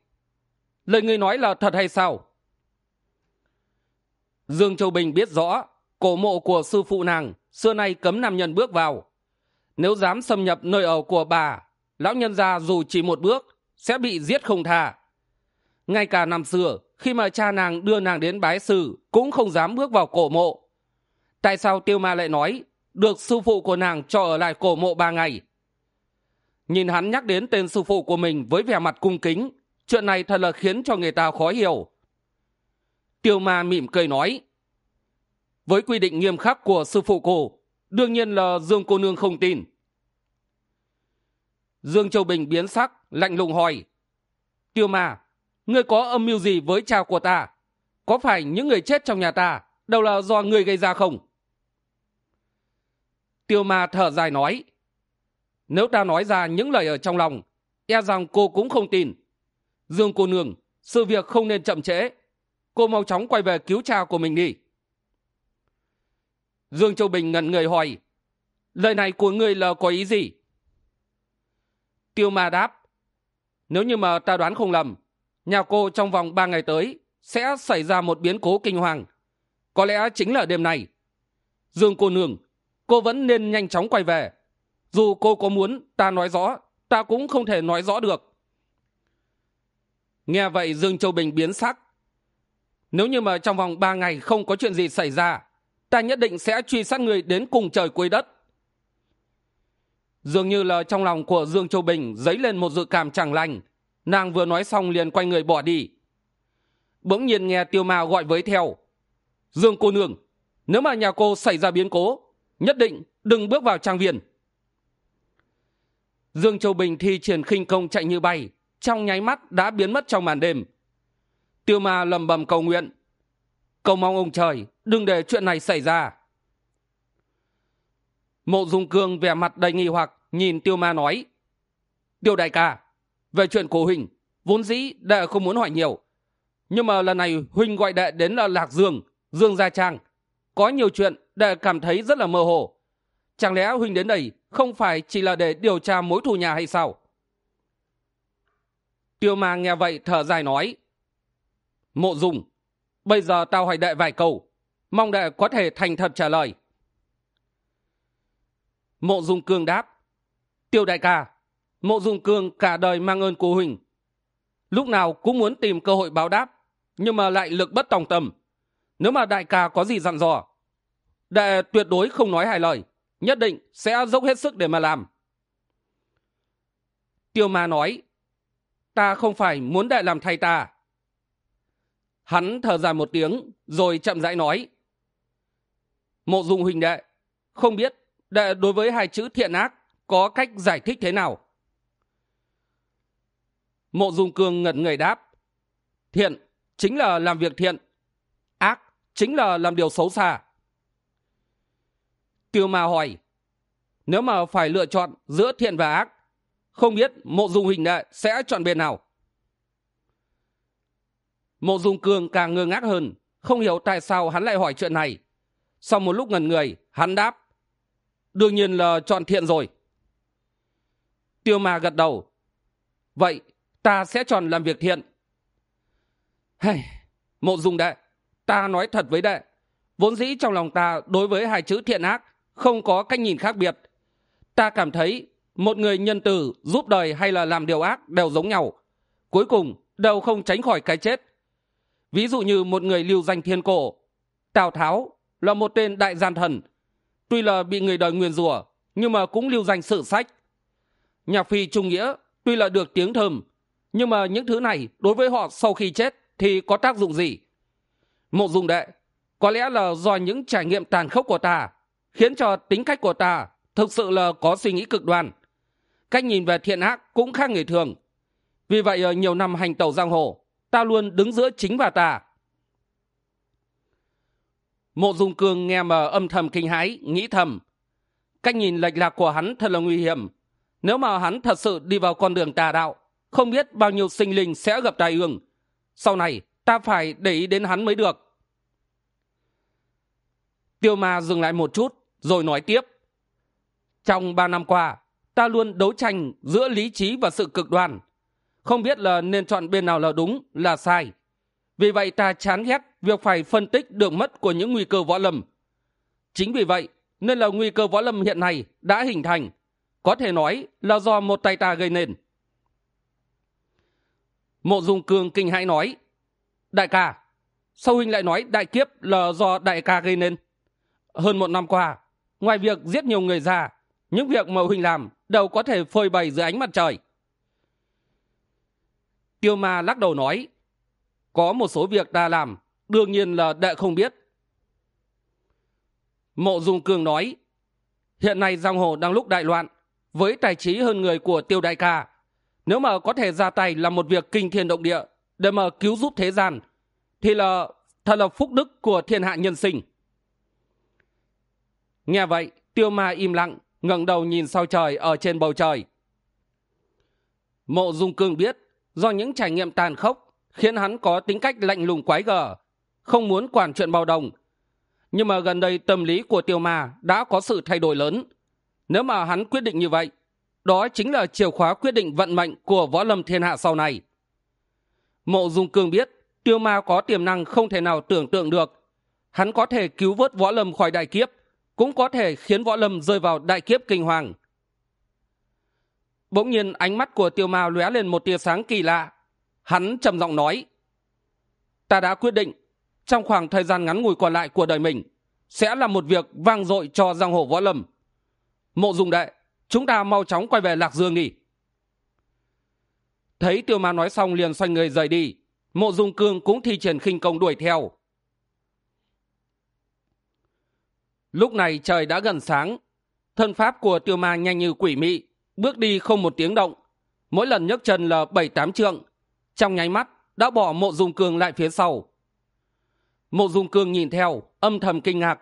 Lời người nói là thật hay sao? Dương châu bình biết rõ cổ mộ của sư phụ nàng, xưa nay cấm nam nhân bước vào. Nếu dám xâm nhập nơi ở của bà, lão nhân gia dù chỉ một bước, sẽ bị giết không tha. Ngay cả năm xưa, khi mà cha nàng đưa nàng đến bái sư, cũng không dám bước vào cổ mộ. Tại sao tiêu ma lại nói, được sư phụ của nàng cho ở lại cổ mộ ba ngày? Nhìn hắn nhắc đến tên sư phụ của mình với vẻ mặt cung kính, chuyện này thật là khiến cho người ta khó hiểu. Tiêu ma mỉm cười nói với quy định nghiêm khắc của sư phụ cô đương nhiên là dương cô nương không tin. Dương châu bình biến sắc, lạnh lùng hỏi, tiêu ma, ngươi có âm mưu gì với cha của ta? Có phải những người chết trong nhà ta đều là do ngươi gây ra không? Tiêu ma thở dài nói, nếu ta nói ra những lời ở trong lòng e rằng cô cũng không tin. Dương cô nương, sự việc không nên chậm trễ. Cô mau chóng quay về cứu cha của mình đi dương châu bình ngẩn người hỏi, lời này của ngươi là có ý gì? Tiêu ma đáp, nếu như mà ta đoán không lầm, nhà cô trong vòng ba ngày tới sẽ xảy ra một biến cố kinh hoàng. Có lẽ chính là đêm này dương cô nương, cô vẫn nên nhanh chóng quay về. Dù cô có muốn ta nói rõ, ta cũng không thể nói rõ được. Nghe vậy dương châu bình biến sắc. Nếu như mà trong vòng ba ngày không có chuyện gì xảy ra ta nhất định sẽ truy sát người đến cùng trời cuối đất. Dường như là trong lòng của dương châu bình dấy lên một dự cảm chẳng lành, nàng vừa nói xong liền quay người bỏ đi. Bỗng nhiên nghe tiêu mao gọi với theo, dương cô nương, nếu mà nhà cô xảy ra biến cố, nhất định đừng bước vào trang viên. Dương châu bình thi triển khinh công chạy như bay, trong nháy mắt đã biến mất trong màn đêm. Tiêu ma lầm bầm cầu nguyện cầu mong ông trời, đừng để chuyện này xảy ra. Mộ dung cương vẻ mặt đầy nghi hoặc nhìn tiêu ma nói, tiêu đại ca, về chuyện của huỳnh, vốn dĩ đệ không muốn hỏi nhiều. Nhưng mà lần này huỳnh gọi đệ đến là lạc dương dương gia trang. Có nhiều chuyện đệ cảm thấy rất là mơ hồ. Chẳng lẽ huỳnh đến đây không phải chỉ là để điều tra mối thù nhà hay sao? Tiêu ma nghe vậy thở dài nói, mộ dung bây giờ tao hỏi đệ vài câu. Mong đệ có thể thành thật trả lời. Mộ dung cương đáp. Tiêu đại ca, mộ dung cương cả đời mang ơn cô huỳnh lúc nào cũng muốn tìm cơ hội báo đáp, nhưng mà lại lực bất tòng tâm. Nếu mà đại ca có gì dặn dò, đệ tuyệt đối không nói hài lời, nhất định sẽ dốc hết sức để mà làm. Tiêu ma nói, ta không phải muốn đệ làm thay ta hắn thở dài một tiếng, rồi chậm rãi nói, mộ dung huỳnh đệ, không biết đệ đối với hai chữ thiện ác có cách giải thích thế nào? Mộ dung cương ngẩn người đáp, thiện chính là làm việc thiện, ác chính là làm điều xấu xa. Tiêu ma hỏi, nếu mà phải lựa chọn giữa thiện và ác, không biết mộ dung huỳnh đệ sẽ chọn bên nào? Mộ dung cương càng ngơ ngác hơn, không hiểu tại sao hắn lại hỏi chuyện này. Sau một lúc ngần người, hắn đáp, đương nhiên là chọn thiện rồi. Tiêu ma gật đầu, vậy ta sẽ chọn làm việc thiện. Hay mộ dung đệ, ta nói thật với đệ, vốn dĩ trong lòng ta đối với hai chữ thiện ác không có cách nhìn khác biệt. Ta cảm thấy một người nhân từ giúp đời hay là làm điều ác đều giống nhau, cuối cùng đều không tránh khỏi cái chết ví dụ như một người lưu danh thiên cổ, tào tháo là một tên đại gian thần, tuy là bị người đời nguyền rủa, nhưng mà cũng lưu danh sự sách. Nhạc phi trung nghĩa tuy là được tiếng thơm, nhưng mà những thứ này đối với họ sau khi chết thì có tác dụng gì? Mộ dung đệ, có lẽ là do những trải nghiệm tàn khốc của ta khiến cho tính cách của ta thực sự là có suy nghĩ cực đoan. Cách nhìn về thiện ác cũng khác người thường. Vì vậy nhiều năm hành tẩu giang hồ ta luôn đứng giữa chính và ta. Mộ dung cương nghe mà âm thầm kinh hãi, nghĩ thầm, cách nhìn lệch lạc của hắn thật là nguy hiểm. Nếu mà hắn thật sự đi vào con đường tà đạo, không biết bao nhiêu sinh linh sẽ gặp tai ương. Sau này, ta phải để ý đến hắn mới được. Tiêu ma dừng lại một chút, rồi nói tiếp. Trong ba năm qua, ta luôn đấu tranh giữa lý trí và sự cực đoan không biết là nên chọn bên nào là đúng, là sai. Vì vậy ta chán ghét việc phải phân tích đường mất của những nguy cơ võ lâm. Chính vì vậy, nên là nguy cơ võ lâm hiện nay đã hình thành, có thể nói là do một tay ta gây nên. Mộ dung cương kinh hãi nói, đại ca, sau huynh lại nói đại kiếp là do đại ca gây nên. Hơn một năm qua, ngoài việc giết nhiều người già những việc mà huynh làm đều có thể phơi bày dưới ánh mặt trời tiêu ma lắc đầu nói, có một số việc ta làm, đương nhiên là đệ không biết. Mộ dung cương nói, hiện nay giang hồ đang lúc đại loạn, với tài trí hơn người của tiêu đại ca, nếu mà có thể ra tay làm một việc kinh thiên động địa để mà cứu giúp thế gian, thì là, thật là phúc đức của thiên hạ nhân sinh. Nghe vậy, tiêu ma im lặng, ngẩng đầu nhìn sao trời ở trên bầu trời. Mộ dung cương biết do những trải nghiệm tàn khốc khiến hắn có tính cách lạnh lùng quái gở, không muốn quản chuyện bao đồng. Nhưng mà gần đây tâm lý của tiêu ma đã có sự thay đổi lớn. Nếu mà hắn quyết định như vậy, đó chính là chìa khóa quyết định vận mệnh của võ lâm thiên hạ sau này. Mộ dung cương biết tiêu ma có tiềm năng không thể nào tưởng tượng được. Hắn có thể cứu vớt võ lâm khỏi đại kiếp, cũng có thể khiến võ lâm rơi vào đại kiếp kinh hoàng bỗng nhiên ánh mắt của tiêu mao lóe lên một tia sáng kỳ lạ. Hắn trầm giọng nói, ta đã quyết định, trong khoảng thời gian ngắn ngủi còn lại của đời mình, sẽ là một việc vang dội cho giang hồ võ lâm. Mộ dung đệ, chúng ta mau chóng quay về lạc dương nghỉ thấy tiêu ma nói xong liền xoay người rời đi, mộ dung cương cũng thi triển khinh công đuổi theo. Lúc này trời đã gần sáng, thân pháp của tiêu ma nhanh như quỷ mị bước đi không một tiếng động. Mỗi lần nhấc chân là bảy, tám trượng. Trong nháy mắt, đã bỏ mộ dung cương lại phía sau. Mộ dung cương nhìn theo, âm thầm kinh ngạc.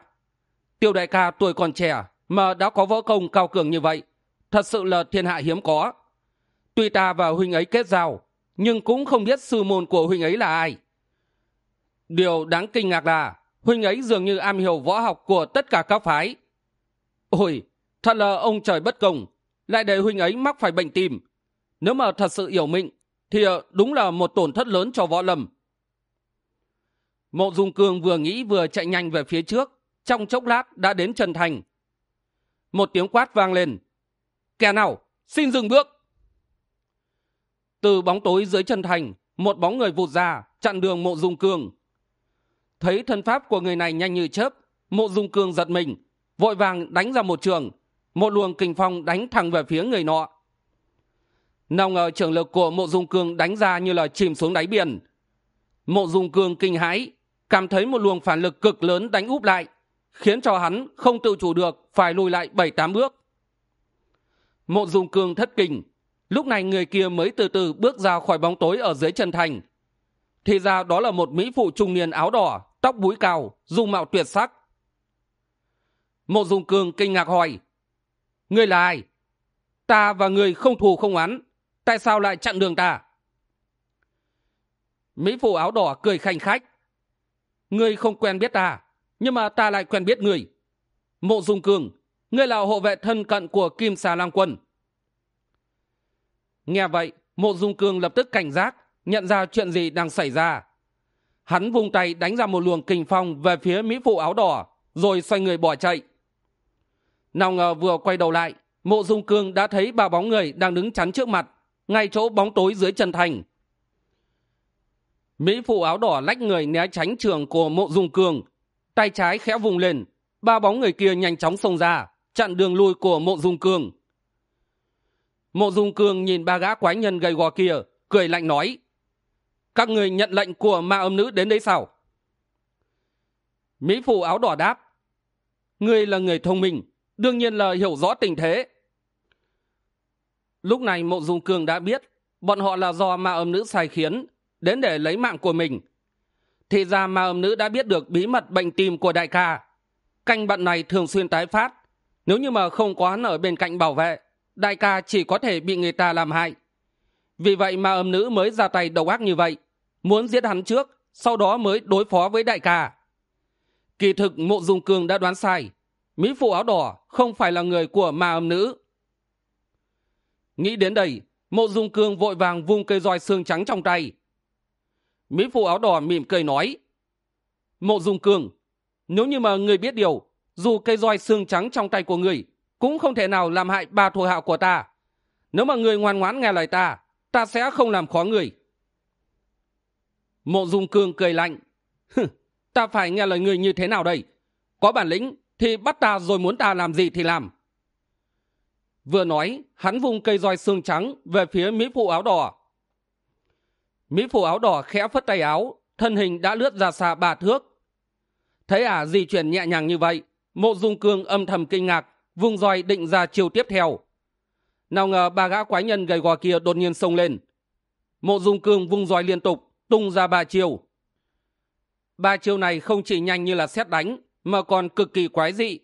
Tiêu đại ca tuổi còn trẻ mà đã có võ công cao cường như vậy, thật sự là thiên hạ hiếm có. Tuy ta và huynh ấy kết giao, nhưng cũng không biết sư môn của huynh ấy là ai. Điều đáng kinh ngạc là, huynh ấy dường như am hiểu võ học của tất cả các phái. Ôi, thật là ông trời bất công lại để huynh ấy mắc phải bệnh tim. Nếu mà thật sự hiểu mệnh thì ờ, đúng là một tổn thất lớn cho võ lâm. Mộ dung cương vừa nghĩ vừa chạy nhanh về phía trước, trong chốc lát đã đến trần thành. Một tiếng quát vang lên. Kẻ nào? Xin dừng bước! Từ bóng tối dưới trần thành, một bóng người vụt ra, chặn đường mộ dung cương. Thấy thân pháp của người này nhanh như chớp, mộ dung cương giật mình, vội vàng đánh ra một trường một luồng kinh phong đánh thẳng về phía người nọ. Nào ngờ trường lực của mộ dung cương đánh ra như là chìm xuống đáy biển. Mộ dung cương kinh hãi, cảm thấy một luồng phản lực cực lớn đánh úp lại, khiến cho hắn không tự chủ được phải lùi lại bảy tám bước. Mộ dung cương thất kinh, lúc này người kia mới từ từ bước ra khỏi bóng tối ở dưới chân thành. Thì ra đó là một mỹ phụ trung niên áo đỏ, tóc búi cao, dung mạo tuyệt sắc. Mộ dung cương kinh ngạc hỏi ngươi là ai? Ta và người không thù không oán tại sao lại chặn đường ta? Mỹ phụ áo đỏ cười khanh khách. Ngươi không quen biết ta nhưng mà ta lại quen biết người mộ dung Cường, ngươi là hộ vệ thân cận của kim xà lang quân. Nghe vậy mộ dung Cường lập tức cảnh giác nhận ra chuyện gì đang xảy ra. Hắn vung tay đánh ra một luồng kình phong về phía mỹ phụ áo đỏ rồi xoay người bỏ chạy nào ngờ vừa quay đầu lại, mộ dung cương đã thấy ba bóng người đang đứng chắn trước mặt, ngay chỗ bóng tối dưới chân thành. Mỹ phụ áo đỏ lách người né tránh trường của mộ dung cương, tay trái khẽ vùng lên, ba bóng người kia nhanh chóng xông ra, chặn đường lui của mộ dung cương. Mộ dung cương nhìn ba gã quái nhân gầy gò kia, cười lạnh nói, các người nhận lệnh của ma âm nữ đến đấy sao? Mỹ phụ áo đỏ đáp, ngươi là người thông minh đương nhiên là hiểu rõ tình thế. Lúc này mộ dung cương đã biết bọn họ là do ma âm nữ sai khiến, đến để lấy mạng của mình. Thì ra ma âm nữ đã biết được bí mật bệnh tim của đại ca. Canh bận này thường xuyên tái phát. Nếu như mà không có hắn ở bên cạnh bảo vệ, đại ca chỉ có thể bị người ta làm hại. Vì vậy ma âm nữ mới ra tay độc ác như vậy, muốn giết hắn trước, sau đó mới đối phó với đại ca. Kỳ thực mộ dung cương đã đoán sai mỹ phụ áo đỏ không phải là người của ma âm nữ. Nghĩ đến đây, mộ dung cương vội vàng vung cây roi xương trắng trong tay. Mỹ phụ áo đỏ mỉm cười nói, mộ dung cương, nếu như mà người biết điều, dù cây roi xương trắng trong tay của người cũng không thể nào làm hại ba thuộc hạ của ta. Nếu mà người ngoan ngoãn nghe lời ta ta sẽ không làm khó người. Mộ dung cương cười lạnh ta phải nghe lời người như thế nào đây? Có bản lĩnh thì bắt ta rồi muốn ta làm gì thì làm. Vừa nói hắn vung cây roi xương trắng về phía mỹ phụ áo đỏ. Mỹ phụ áo đỏ khẽ phất tay áo thân hình đã lướt ra xa ba thước. Thấy ả à, di chuyển nhẹ nhàng như vậy mộ dung cương âm thầm kinh ngạc vung roi định ra chiều tiếp theo. Nào ngờ ba gã quái nhân gầy gò kia đột nhiên xông lên. Mộ dung cương vung roi liên tục tung ra ba chiều ba chiều này không chỉ nhanh như là xét đánh mà còn cực kỳ quái dị.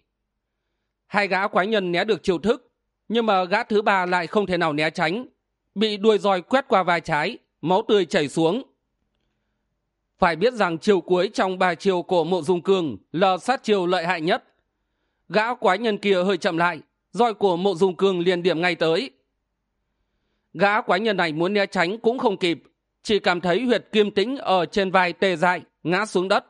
Hai gã quái nhân né được chiêu thức, nhưng mà gã thứ ba lại không thể nào né tránh, bị đuôi roi quét qua vai trái, máu tươi chảy xuống. Phải biết rằng chiều cuối trong ba chiều của mộ dung cương là sát chiều lợi hại nhất. Gã quái nhân kia hơi chậm lại, roi của mộ dung cương liền điểm ngay tới. Gã quái nhân này muốn né tránh cũng không kịp, chỉ cảm thấy huyệt kim tĩnh ở trên vai tê dại, ngã xuống đất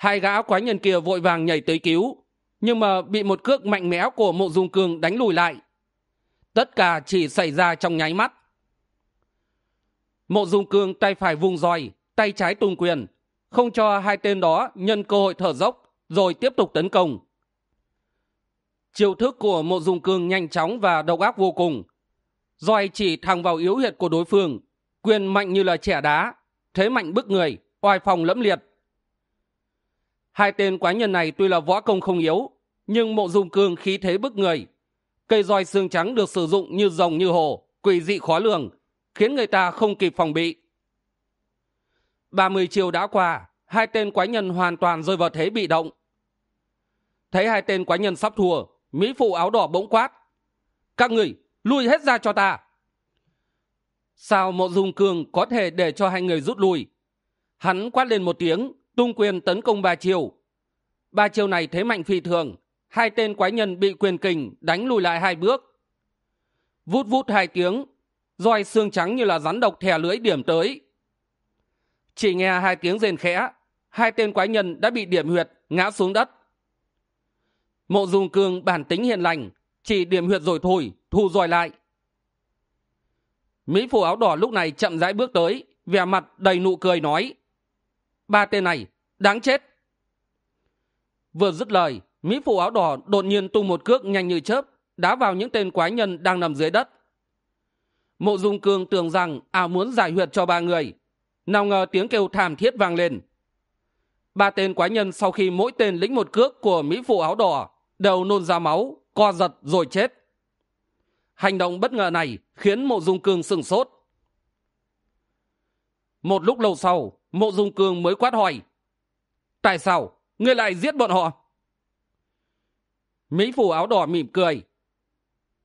hai gã quái nhân kia vội vàng nhảy tới cứu, nhưng mà bị một cước mạnh mẽ của mộ dung cương đánh lùi lại. Tất cả chỉ xảy ra trong nháy mắt. Mộ dung cương tay phải vùng roi, tay trái tung quyền, không cho hai tên đó nhân cơ hội thở dốc, rồi tiếp tục tấn công. Chiêu thức của mộ dung cương nhanh chóng và độc ác vô cùng. Roi chỉ thẳng vào yếu huyệt của đối phương, quyền mạnh như là trẻ đá, thế mạnh bức người, oai phòng lẫm liệt hai tên quái nhân này tuy là võ công không yếu, nhưng mộ dung cương khí thế bức người. Cây roi xương trắng được sử dụng như rồng như hồ quỷ dị khó lường, khiến người ta không kịp phòng bị. Ba mươi chiều đã qua, hai tên quái nhân hoàn toàn rơi vào thế bị động. Thấy hai tên quái nhân sắp thua, mỹ phụ áo đỏ bỗng quát. Các người, lui hết ra cho ta. Sao mộ dung cương có thể để cho hai người rút lui? Hắn quát lên một tiếng tung quyền tấn công ba chiều ba chiều này thế mạnh phi thường, hai tên quái nhân bị quyền kình đánh lùi lại hai bước. Vút vút hai tiếng, roi xương trắng như là rắn độc thè lưỡi điểm tới. Chỉ nghe hai tiếng rền khẽ, hai tên quái nhân đã bị điểm huyệt ngã xuống đất. Mộ dung cương bản tính hiền lành, chỉ điểm huyệt rồi thôi, thu roi lại. Mỹ phụ áo đỏ lúc này chậm rãi bước tới, vẻ mặt đầy nụ cười nói ba tên này, đáng chết. Vừa dứt lời, mỹ phụ áo đỏ đột nhiên tung một cước nhanh như chớp, đá vào những tên quái nhân đang nằm dưới đất. Mộ dung cương tưởng rằng à muốn giải huyệt cho ba người. Nào ngờ tiếng kêu thảm thiết vang lên. Ba tên quái nhân sau khi mỗi tên lĩnh một cước của mỹ phụ áo đỏ, đều nôn ra máu, co giật rồi chết. Hành động bất ngờ này khiến mộ dung cương sừng sốt. Một lúc lâu sau mộ dung cương mới quát hỏi, tại sao ngươi lại giết bọn họ? Mỹ phủ áo đỏ mỉm cười,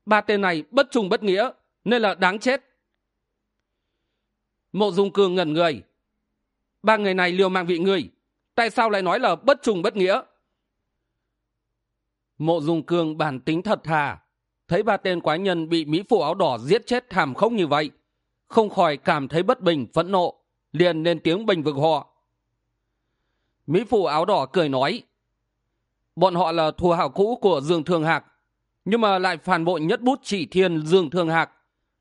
ba tên này bất trung bất nghĩa, nên là đáng chết. Mộ dung cương ngẩn người, ba người này liều mạng vị người tại sao lại nói là bất trùng bất nghĩa? Mộ dung cương bản tính thật thà, thấy ba tên quái nhân bị mỹ phụ áo đỏ giết chết thảm khốc như vậy, không khỏi cảm thấy bất bình, phẫn nộ liền lên tiếng bình vực họ. Mỹ phụ áo đỏ cười nói, bọn họ là thù hảo cũ của dương thường hạc, nhưng mà lại phản bội nhất bút chỉ thiên dương thường hạc.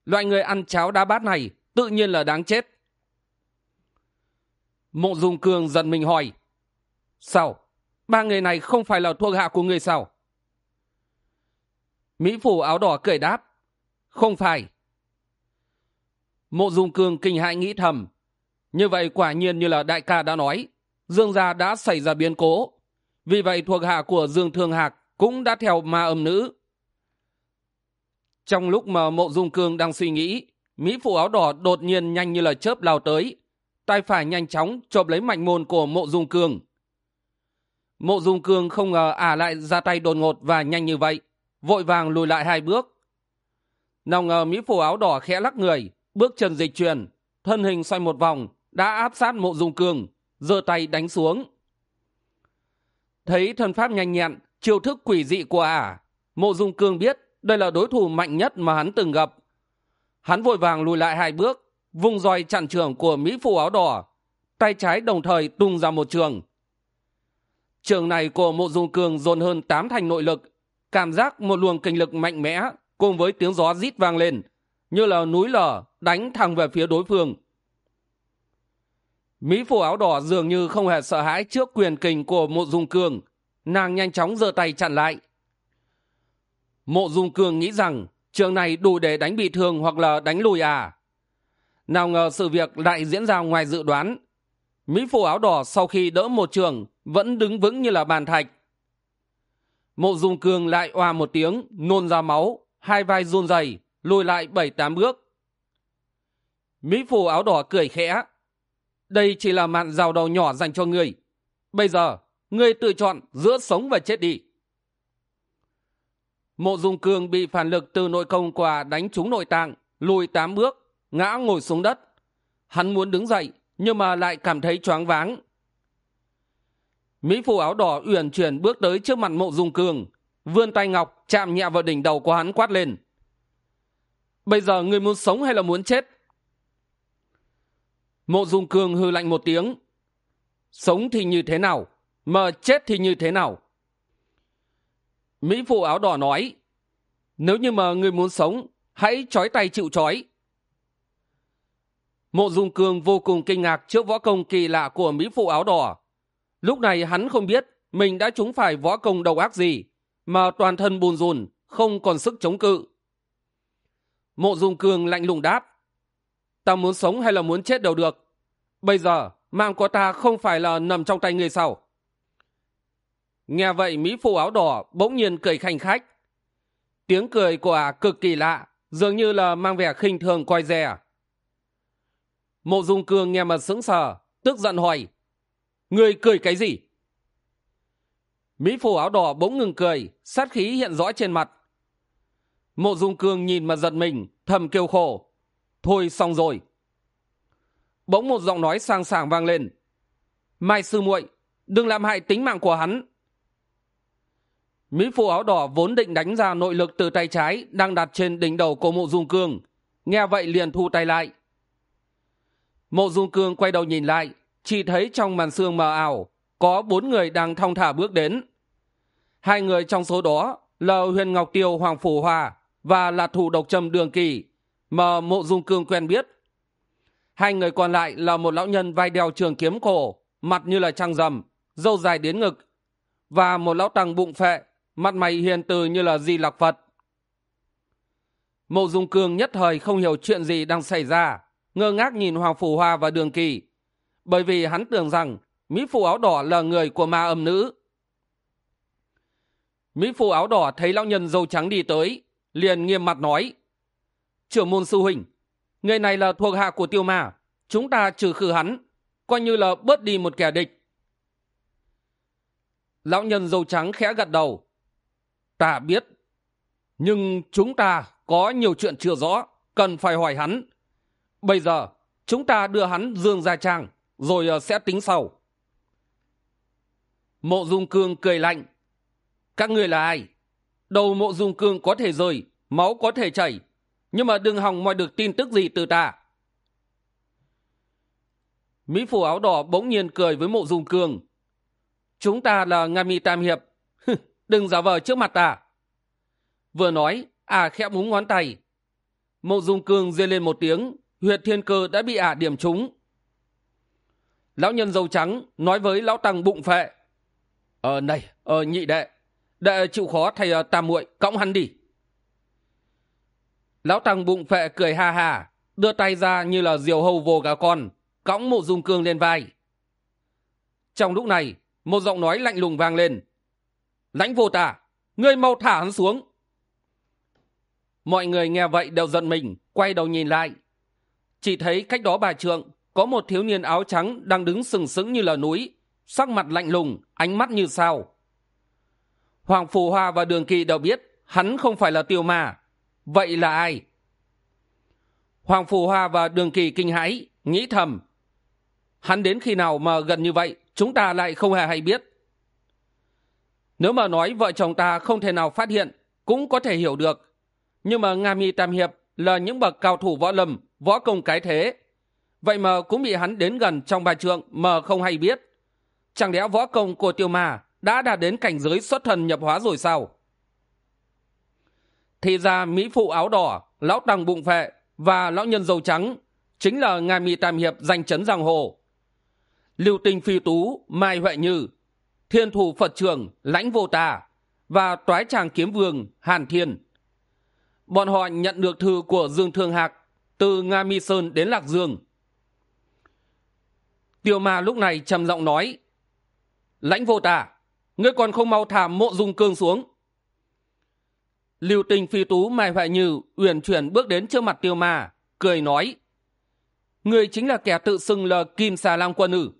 Loại người ăn cháo đá bát này tự nhiên là đáng chết. Mộ dung cương giận mình hỏi, sao? Ba người này không phải là thuộc hạ của người sao? Mỹ phủ áo đỏ cười đáp, không phải. Mộ dung cương kinh hãi nghĩ thầm như vậy quả nhiên như là đại ca đã nói, dương gia đã xảy ra biến cố. Vì vậy thuộc hạ của dương thương hạc cũng đã theo ma âm nữ. Trong lúc mà mộ dung cương đang suy nghĩ, mỹ phụ áo đỏ đột nhiên nhanh như là chớp lao tới, tay phải nhanh chóng chộp lấy mạnh môn của mộ dung cương. Mộ dung cương không ngờ ả lại ra tay đột ngột và nhanh như vậy, vội vàng lùi lại hai bước. Nào ngờ mỹ phụ áo đỏ khẽ lắc người, bước chân dịch chuyển, thân hình xoay một vòng đã áp sát mộ dung cương, giơ tay đánh xuống. Thấy thân pháp nhanh nhẹn, chiêu thức quỷ dị của ả, mộ dung cương biết đây là đối thủ mạnh nhất mà hắn từng gặp. Hắn vội vàng lùi lại hai bước vùng roi chặn trường của mỹ phụ áo đỏ, tay trái đồng thời tung ra một trường. Trường này của mộ dung cương dồn hơn tám thành nội lực, cảm giác một luồng kinh lực mạnh mẽ cùng với tiếng gió rít vang lên, như là núi lở đánh thẳng về phía đối phương mỹ phụ áo đỏ dường như không hề sợ hãi trước quyền kình của mộ dung cường, nàng nhanh chóng giơ tay chặn lại. Mộ dung cường nghĩ rằng trường này đủ để đánh bị thương hoặc là đánh lùi à. Nào ngờ sự việc lại diễn ra ngoài dự đoán. Mỹ phụ áo đỏ sau khi đỡ một trường vẫn đứng vững như là bàn thạch. Mộ dung cường lại oà một tiếng nôn ra máu hai vai run rẩy lùi lại bảy tám bước. Mỹ phụ áo đỏ cười khẽ đây chỉ là mạn rào đầu nhỏ dành cho ngươi. Bây giờ, ngươi tự chọn giữa sống và chết đi. Mộ dung cương bị phản lực từ nội công quả đánh trúng nội tạng, lùi tám bước, ngã ngồi xuống đất. Hắn muốn đứng dậy, nhưng mà lại cảm thấy choáng váng. Mỹ phụ áo đỏ uyển chuyển bước tới trước mặt mộ dung cương, vươn tay ngọc chạm nhẹ vào đỉnh đầu của hắn quát lên. Bây giờ ngươi muốn sống hay là muốn chết? Mộ dung cương hư lạnh một tiếng. Sống thì như thế nào? Mà chết thì như thế nào? Mỹ phụ áo đỏ nói, nếu như mà người muốn sống, hãy trói tay chịu trói. Mộ dung cương vô cùng kinh ngạc trước võ công kỳ lạ của mỹ phụ áo đỏ. Lúc này hắn không biết mình đã trúng phải võ công đầu ác gì, mà toàn thân bùn rùn, không còn sức chống cự. Mộ dung cương lạnh lùng đáp ta muốn sống hay là muốn chết đều được. Bây giờ, mạng của ta không phải là nằm trong tay người sau. Nghe vậy, mỹ phụ áo đỏ bỗng nhiên cười khanh khách. Tiếng cười của ả cực kỳ lạ, dường như là mang vẻ khinh thường coi rè. Mộ dung cương nghe mà sững sờ, tức giận hỏi người cười cái gì? Mỹ phụ áo đỏ bỗng ngừng cười, sát khí hiện rõ trên mặt. Mộ dung cương nhìn mà giật mình, thầm kêu khổ thôi xong rồi. Bỗng một giọng nói sang sảng vang lên. Mai sư muội, đừng làm hại tính mạng của hắn. Mỹ phụ áo đỏ vốn định đánh ra nội lực từ tay trái đang đặt trên đỉnh đầu của mộ dung cương. Nghe vậy liền thu tay lại. Mộ dung cương quay đầu nhìn lại, chỉ thấy trong màn xương mờ ảo, có bốn người đang thong thả bước đến. Hai người trong số đó là huyền ngọc tiêu, hoàng phủ hòa và là thủ độc trầm đường kỳ mà mộ dung cương quen biết. Hai người còn lại là một lão nhân vai đeo trường kiếm cổ, mặt như là trăng rầm râu dài đến ngực, và một lão tăng bụng phệ, mặt mày hiền từ như là di lạc phật. Mộ dung cương nhất thời không hiểu chuyện gì đang xảy ra, ngơ ngác nhìn hoàng phủ hoa và đường kỳ, bởi vì hắn tưởng rằng mỹ phụ áo đỏ là người của ma âm nữ. Mỹ phụ áo đỏ thấy lão nhân dâu trắng đi tới, liền nghiêm mặt nói trưởng môn sư huynh người này là thuộc hạ của tiêu ma, chúng ta trừ khử hắn, coi như là bớt đi một kẻ địch. Lão nhân dâu trắng khẽ gật đầu. Ta biết, nhưng chúng ta có nhiều chuyện chưa rõ, cần phải hỏi hắn. Bây giờ, chúng ta đưa hắn dương ra trang, rồi ờ, sẽ tính sau. Mộ dung cương cười lạnh. Các ngươi là ai? Đầu mộ dung cương có thể rời, máu có thể chảy nhưng mà đừng hòng mọi được tin tức gì từ ta? Mỹ phủ áo đỏ bỗng nhiên cười với mộ dung cường. Chúng ta là nga mi tam hiệp. Đừng giả vờ trước mặt ta. Vừa nói ả khẽ búng ngón tay. Mộ dung cường rên lên một tiếng, huyệt thiên cơ đã bị ả điểm trúng. Lão nhân dâu trắng nói với lão tăng bụng phệ. Ờ này ờ nhị đệ đệ chịu khó thầy ờ, tam muội, cõng hắn đi lão tăng bụng phệ cười ha ha, đưa tay ra như là diều hầu vồ gà con, cõng mộ dung cương lên vai. Trong lúc này, một giọng nói lạnh lùng vang lên. Lãnh vô tả ngươi mau thả hắn xuống. Mọi người nghe vậy đều giận mình, quay đầu nhìn lại. Chỉ thấy cách đó bà trượng, có một thiếu niên áo trắng đang đứng sừng sững như là núi, sắc mặt lạnh lùng, ánh mắt như sao. Hoàng phù hoa và đường kỳ đều biết hắn không phải là tiêu mà vậy là ai? Hoàng phù hoa và đường kỳ kinh hãi, nghĩ thầm. Hắn đến khi nào mà gần như vậy, chúng ta lại không hề hay biết. Nếu mà nói vợ chồng ta không thể nào phát hiện, cũng có thể hiểu được. Nhưng mà nga mi tam hiệp là những bậc cao thủ võ lâm, võ công cái thế. Vậy mà cũng bị hắn đến gần trong bài trượng mà không hay biết. Chẳng lẽ võ công của tiêu ma đã đạt đến cảnh giới xuất thần nhập hóa rồi sao? Thì ra mỹ phụ áo đỏ, lão tăng bụng phệ và lão nhân dầu trắng chính là ngài mỹ tam hiệp danh chấn giang hồ. Lưu tinh phi tú, mai huệ như, thiên thủ phật trường, lãnh vô tà và toái tràng kiếm vương, hàn thiên. Bọn họ nhận được thư của dương thương hạc từ nga mi sơn đến lạc dương. Tiêu ma lúc này trầm giọng nói, lãnh vô tà, ngươi còn không mau thả mộ dung cương xuống lưu tinh phi tú mai hoại như uyển chuyển bước đến trước mặt tiêu ma, cười nói người chính là kẻ tự xưng là kim xà lang quân ử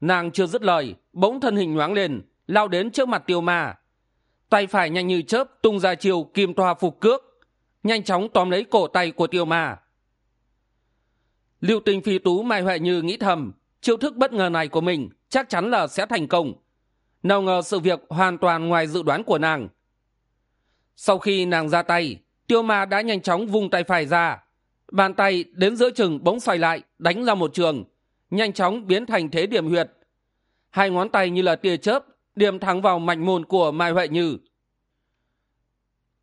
nàng chưa dứt lời, bỗng thân hình nhoáng lên, lao đến trước mặt tiêu ma. Tay phải nhanh như chớp tung ra chiều kim toa phục cước, nhanh chóng tóm lấy cổ tay của tiêu ma. Lưu tinh phi tú mai huệ như nghĩ thầm, chiêu thức bất ngờ này của mình chắc chắn là sẽ thành công. Nào ngờ sự việc hoàn toàn ngoài dự đoán của nàng sau khi nàng ra tay, tiêu ma đã nhanh chóng vung tay phải ra. Bàn tay đến giữa chừng bỗng xoay lại, đánh ra một trường, nhanh chóng biến thành thế điểm huyệt. Hai ngón tay như là tia chớp, điểm thẳng vào mạch môn của mai huệ như.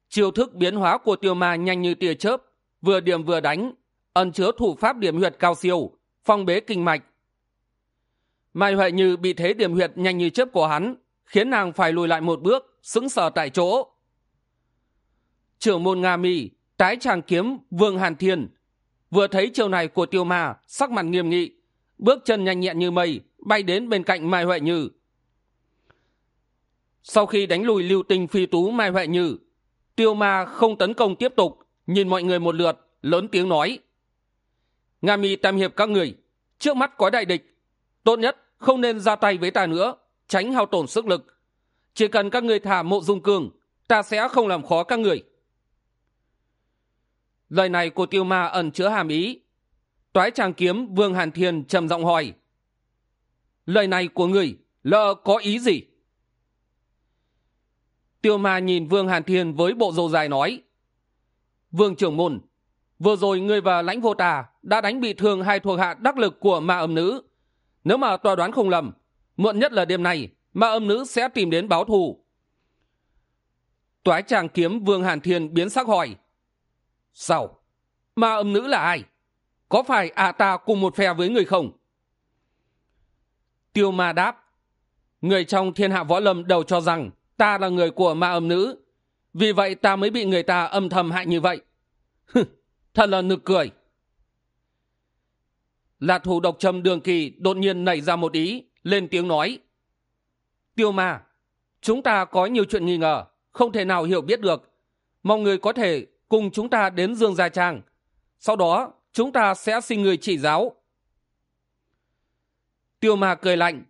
Chiêu thức biến hóa của tiêu ma nhanh như tia chớp, vừa điểm vừa đánh, ẩn chứa thủ pháp điểm huyệt cao siêu, phong bế kinh mạch. Mai huệ như bị thế điểm huyệt nhanh như chớp của hắn, khiến nàng phải lùi lại một bước, sững sờ tại chỗ trưởng môn nga mi tái tràng kiếm vương hàn thiên. Vừa thấy chiều này của tiêu ma, sắc mặt nghiêm nghị, bước chân nhanh nhẹn như mây, bay đến bên cạnh mai huệ như. Sau khi đánh lùi lưu tinh phi tú mai huệ như, tiêu ma không tấn công tiếp tục, nhìn mọi người một lượt, lớn tiếng nói. Nga mi tam hiệp các người, trước mắt có đại địch, tốt nhất không nên ra tay với ta nữa, tránh hao tổn sức lực. Chỉ cần các người thả mộ dung cường, ta sẽ không làm khó các người lời này của tiêu ma ẩn chứa hàm ý. Toái tràng kiếm vương hàn thiên trầm giọng hỏi, lời này của người, lỡ có ý gì? Tiêu ma nhìn vương hàn thiên với bộ râu dài nói, vương trưởng môn, vừa rồi ngươi và lãnh vô tà đã đánh bị thương hai thuộc hạ đắc lực của ma âm nữ. Nếu mà tòa đoán không lầm, muộn nhất là đêm nay, ma âm nữ sẽ tìm đến báo thù. Toái tràng kiếm vương hàn thiên biến sắc hỏi sao? Ma âm nữ là ai? Có phải à ta cùng một phe với người không? Tiêu ma đáp, người trong thiên hạ võ lâm đều cho rằng ta là người của ma âm nữ, vì vậy ta mới bị người ta âm thầm hại như vậy. Thật là nực cười. Là thủ độc trầm đường kỳ đột nhiên nảy ra một ý, lên tiếng nói, tiêu ma, chúng ta có nhiều chuyện nghi ngờ, không thể nào hiểu biết được. Mong người có thể cùng chúng ta đến dương gia trang. Sau đó, chúng ta sẽ xin người chỉ giáo. Tiêu ma cười lạnh.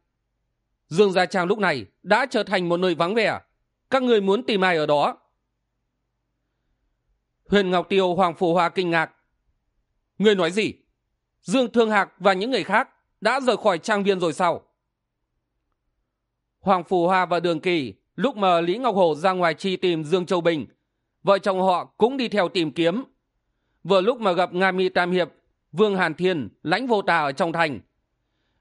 Dương gia trang lúc này đã trở thành một nơi vắng vẻ. Các người muốn tìm ai ở đó? Huyền ngọc tiêu, hoàng phù hoa kinh ngạc. Người nói gì? Dương thương hạc và những người khác đã rời khỏi trang viên rồi sao? Hoàng phù hoa và đường kỳ lúc mà lý ngọc hổ ra ngoài chi tìm dương châu bình vợ chồng họ cũng đi theo tìm kiếm. Vừa lúc mà gặp nga mi tam hiệp, vương hàn thiên, lãnh vô tà ở trong thành.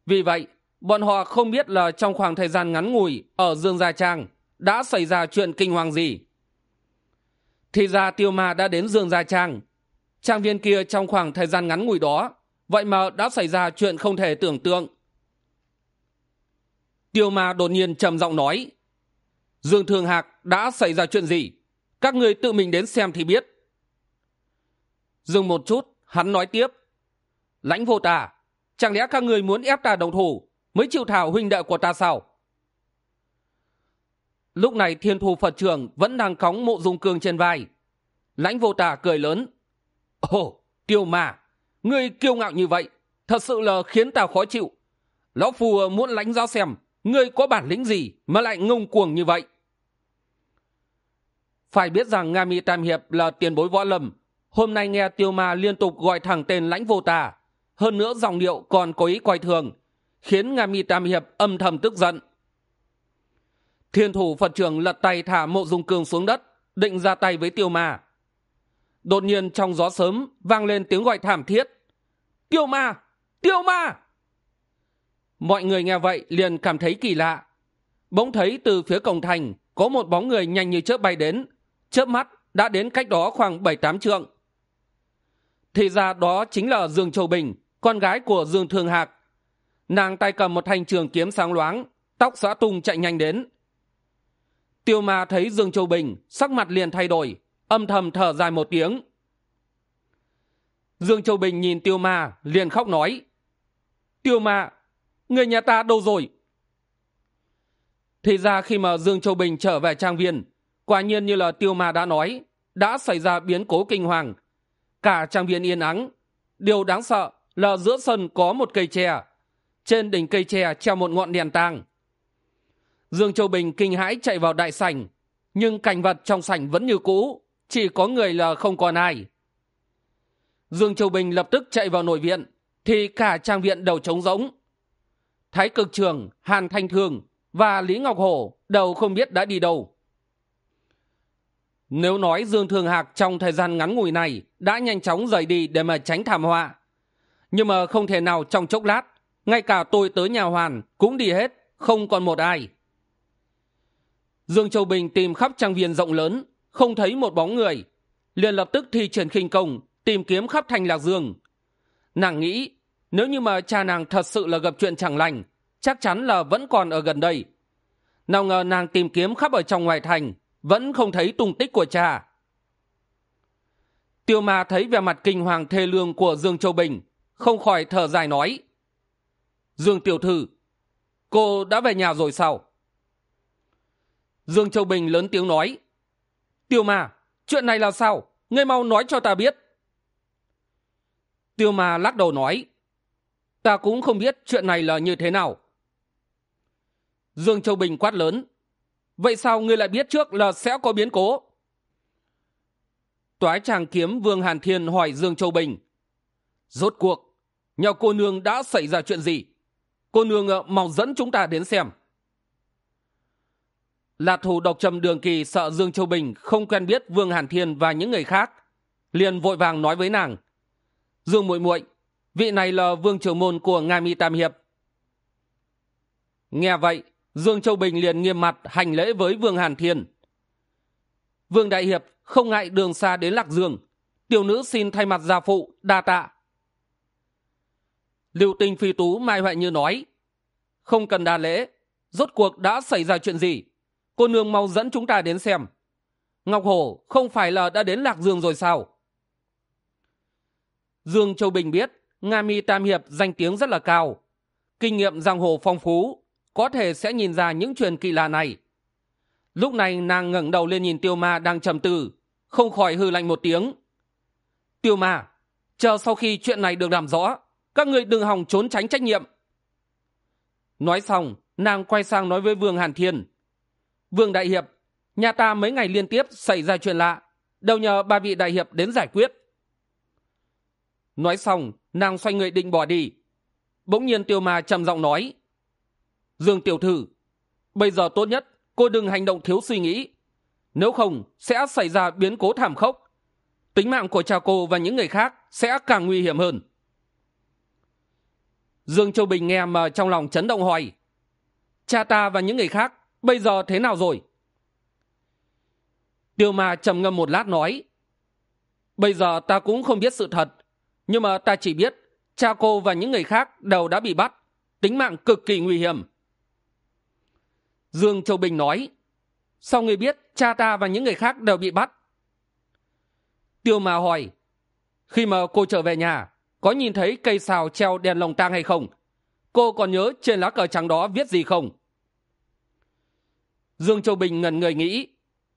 Vì vậy, bọn họ không biết là trong khoảng thời gian ngắn ngủi ở dương gia trang đã xảy ra chuyện kinh hoàng gì. Thì ra tiêu ma đã đến dương gia trang. Trang viên kia trong khoảng thời gian ngắn ngủi đó, vậy mà đã xảy ra chuyện không thể tưởng tượng. Tiêu ma đột nhiên trầm giọng nói, dương thường hạc, đã xảy ra chuyện gì? Các người tự mình đến xem thì biết. Dừng một chút, hắn nói tiếp. Lãnh vô tà chẳng lẽ các người muốn ép ta đồng thủ, mới chịu thảo huynh đệ của ta sao? Lúc này thiên thù phật trưởng vẫn đang cóng mộ dung cương trên vai. Lãnh vô tà cười lớn. Ồ tiêu mà ngươi kiêu ngạo như vậy, thật sự là khiến ta khó chịu. Lão phù muốn lãnh giáo xem, ngươi có bản lĩnh gì mà lại ngông cuồng như vậy? Phải biết rằng nga mi tam hiệp là tiền bối võ lâm. Hôm nay nghe tiêu ma liên tục gọi thẳng tên lãnh vô tà hơn nữa dòng điệu còn có ý coi thường, khiến nga mi tam hiệp âm thầm tức giận. Thiên thủ phật trưởng lật tay thả mộ dung cương xuống đất, định ra tay với tiêu ma. Đột nhiên trong gió sớm vang lên tiếng gọi thảm thiết. Tiêu ma! Tiêu ma! Mọi người nghe vậy liền cảm thấy kỳ lạ. Bỗng thấy từ phía cổng thành có một bóng người nhanh như chớp bay đến chớp mắt, đã đến cách đó khoảng bảy tám trượng. Thì ra đó chính là dương châu bình, con gái của dương thương hạc. Nàng tay cầm một thanh trường kiếm sáng loáng, tóc xõa tung chạy nhanh đến. Tiêu ma thấy dương châu bình, sắc mặt liền thay đổi, âm thầm thở dài một tiếng. Dương châu bình nhìn tiêu ma, liền khóc nói, tiêu ma, người nhà ta đâu rồi? Thì ra khi mà dương châu bình trở về trang viên quả nhiên như là tiêu ma đã nói, đã xảy ra biến cố kinh hoàng. Cả trang viên yên ắng. Điều đáng sợ là giữa sân có một cây tre. Trên đỉnh cây tre treo một ngọn đèn tang. Dương châu bình kinh hãi chạy vào đại sảnh, nhưng cảnh vật trong sảnh vẫn như cũ, chỉ có người là không còn ai. Dương châu bình lập tức chạy vào nội viện, thì cả trang viện đầu trống rỗng. Thái cực trường, hàn thanh thương và lý ngọc hổ đầu không biết đã đi đâu nếu nói dương thường hạc trong thời gian ngắn ngủi này đã nhanh chóng rời đi để mà tránh thảm họa. Nhưng mà không thể nào trong chốc lát, ngay cả tôi tới nhà hoàn cũng đi hết, không còn một ai. Dương châu bình tìm khắp trang viên rộng lớn, không thấy một bóng người. Liền lập tức thi triển khinh công, tìm kiếm khắp thành lạc dương. Nàng nghĩ, nếu như mà cha nàng thật sự là gặp chuyện chẳng lành, chắc chắn là vẫn còn ở gần đây. Nào ngờ nàng tìm kiếm khắp ở trong ngoài thành vẫn không thấy tung tích của cha. Tiêu ma thấy vẻ mặt kinh hoàng thê lương của dương châu bình, không khỏi thở dài nói, dương tiểu thư, cô đã về nhà rồi sao? Dương châu bình lớn tiếng nói, tiêu ma, chuyện này là sao? Ngươi mau nói cho ta biết. Tiêu ma lắc đầu nói, ta cũng không biết chuyện này là như thế nào. Dương châu bình quát lớn vậy sao ngươi lại biết trước là sẽ có biến cố? Toái tràng kiếm, vương hàn thiên hỏi dương châu bình. Rốt cuộc, nhà cô nương đã xảy ra chuyện gì? Cô nương ờ, mau dẫn chúng ta đến xem. Là thủ độc trầm đường kỳ sợ dương châu bình không quen biết vương hàn thiên và những người khác, liền vội vàng nói với nàng. Dương muội muội, vị này là vương trưởng môn của nga mi tam hiệp. Nghe vậy dương châu bình liền nghiêm mặt hành lễ với vương hàn thiên. Vương đại hiệp không ngại đường xa đến lạc dương, tiểu nữ xin thay mặt gia phụ, đa tạ. Lưu tinh phi tú mai huệ như nói, không cần đa lễ, rốt cuộc đã xảy ra chuyện gì? Cô nương mau dẫn chúng ta đến xem. Ngọc hổ không phải là đã đến lạc dương rồi sao? Dương châu bình biết nga mi tam hiệp danh tiếng rất là cao, kinh nghiệm giang hồ phong phú có thể sẽ nhìn ra những truyền kỳ lạ này. Lúc này nàng ngẩng đầu lên nhìn tiêu ma đang trầm tư, không khỏi hư lạnh một tiếng. Tiêu ma, chờ sau khi chuyện này được làm rõ, các người đừng hòng trốn tránh trách nhiệm. Nói xong, nàng quay sang nói với vương hàn thiên. Vương đại hiệp, nhà ta mấy ngày liên tiếp xảy ra chuyện lạ đều nhờ ba vị đại hiệp đến giải quyết. Nói xong, nàng xoay người định bỏ đi. Bỗng nhiên tiêu ma trầm giọng nói dương tiểu thư bây giờ tốt nhất cô đừng hành động thiếu suy nghĩ. Nếu không sẽ xảy ra biến cố thảm khốc. Tính mạng của cha cô và những người khác sẽ càng nguy hiểm hơn. Dương châu bình nghe mà trong lòng chấn động hoài, cha ta và những người khác bây giờ thế nào rồi? Tiêu ma trầm ngâm một lát nói bây giờ ta cũng không biết sự thật nhưng mà ta chỉ biết cha cô và những người khác đều đã bị bắt. Tính mạng cực kỳ nguy hiểm dương châu bình nói, sao người biết cha ta và những người khác đều bị bắt? Tiêu mà hỏi, khi mà cô trở về nhà, có nhìn thấy cây xào treo đèn lồng tang hay không? Cô còn nhớ trên lá cờ trắng đó viết gì không? Dương châu bình ngần người nghĩ,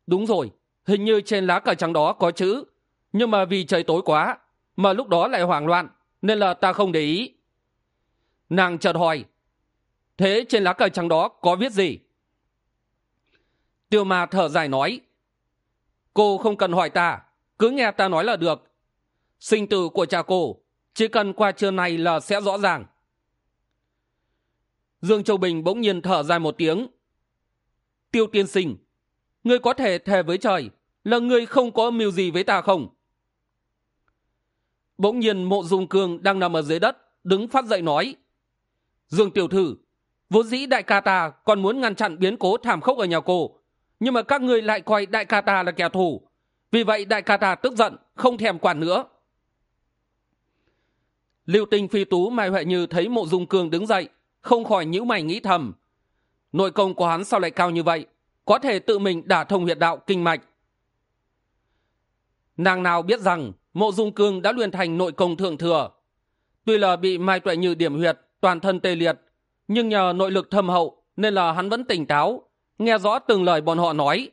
đúng rồi, hình như trên lá cờ trắng đó có chữ, nhưng mà vì trời tối quá, mà lúc đó lại hoảng loạn, nên là ta không để ý. Nàng chợt hỏi, thế trên lá cờ trắng đó có viết gì? Tiêu ma thở dài nói, cô không cần hỏi ta, cứ nghe ta nói là được. Sinh tử của cha cô, chỉ cần qua trưa này là sẽ rõ ràng. Dương châu bình bỗng nhiên thở dài một tiếng, tiêu tiên sinh, ngươi có thể thề với trời là ngươi không có mưu gì với ta không? Bỗng nhiên mộ dung cương đang nằm ở dưới đất, đứng phát dậy nói, dương tiểu thư, vốn dĩ đại ca ta còn muốn ngăn chặn biến cố thảm khốc ở nhà cô nhưng mà các người lại coi đại ca ta là kẻ thù. Vì vậy đại ca ta tức giận, không thèm quản nữa. Lưu tinh phi tú, mai huệ như thấy mộ dung cương đứng dậy, không khỏi nhíu mày nghĩ thầm. Nội công của hắn sao lại cao như vậy? Có thể tự mình đả thông huyệt đạo, kinh mạch. Nàng nào biết rằng mộ dung cương đã luyện thành nội công thượng thừa? Tuy là bị mai tuệ như điểm huyệt, toàn thân tê liệt, nhưng nhờ nội lực thâm hậu nên là hắn vẫn tỉnh táo nghe rõ từng lời bọn họ nói.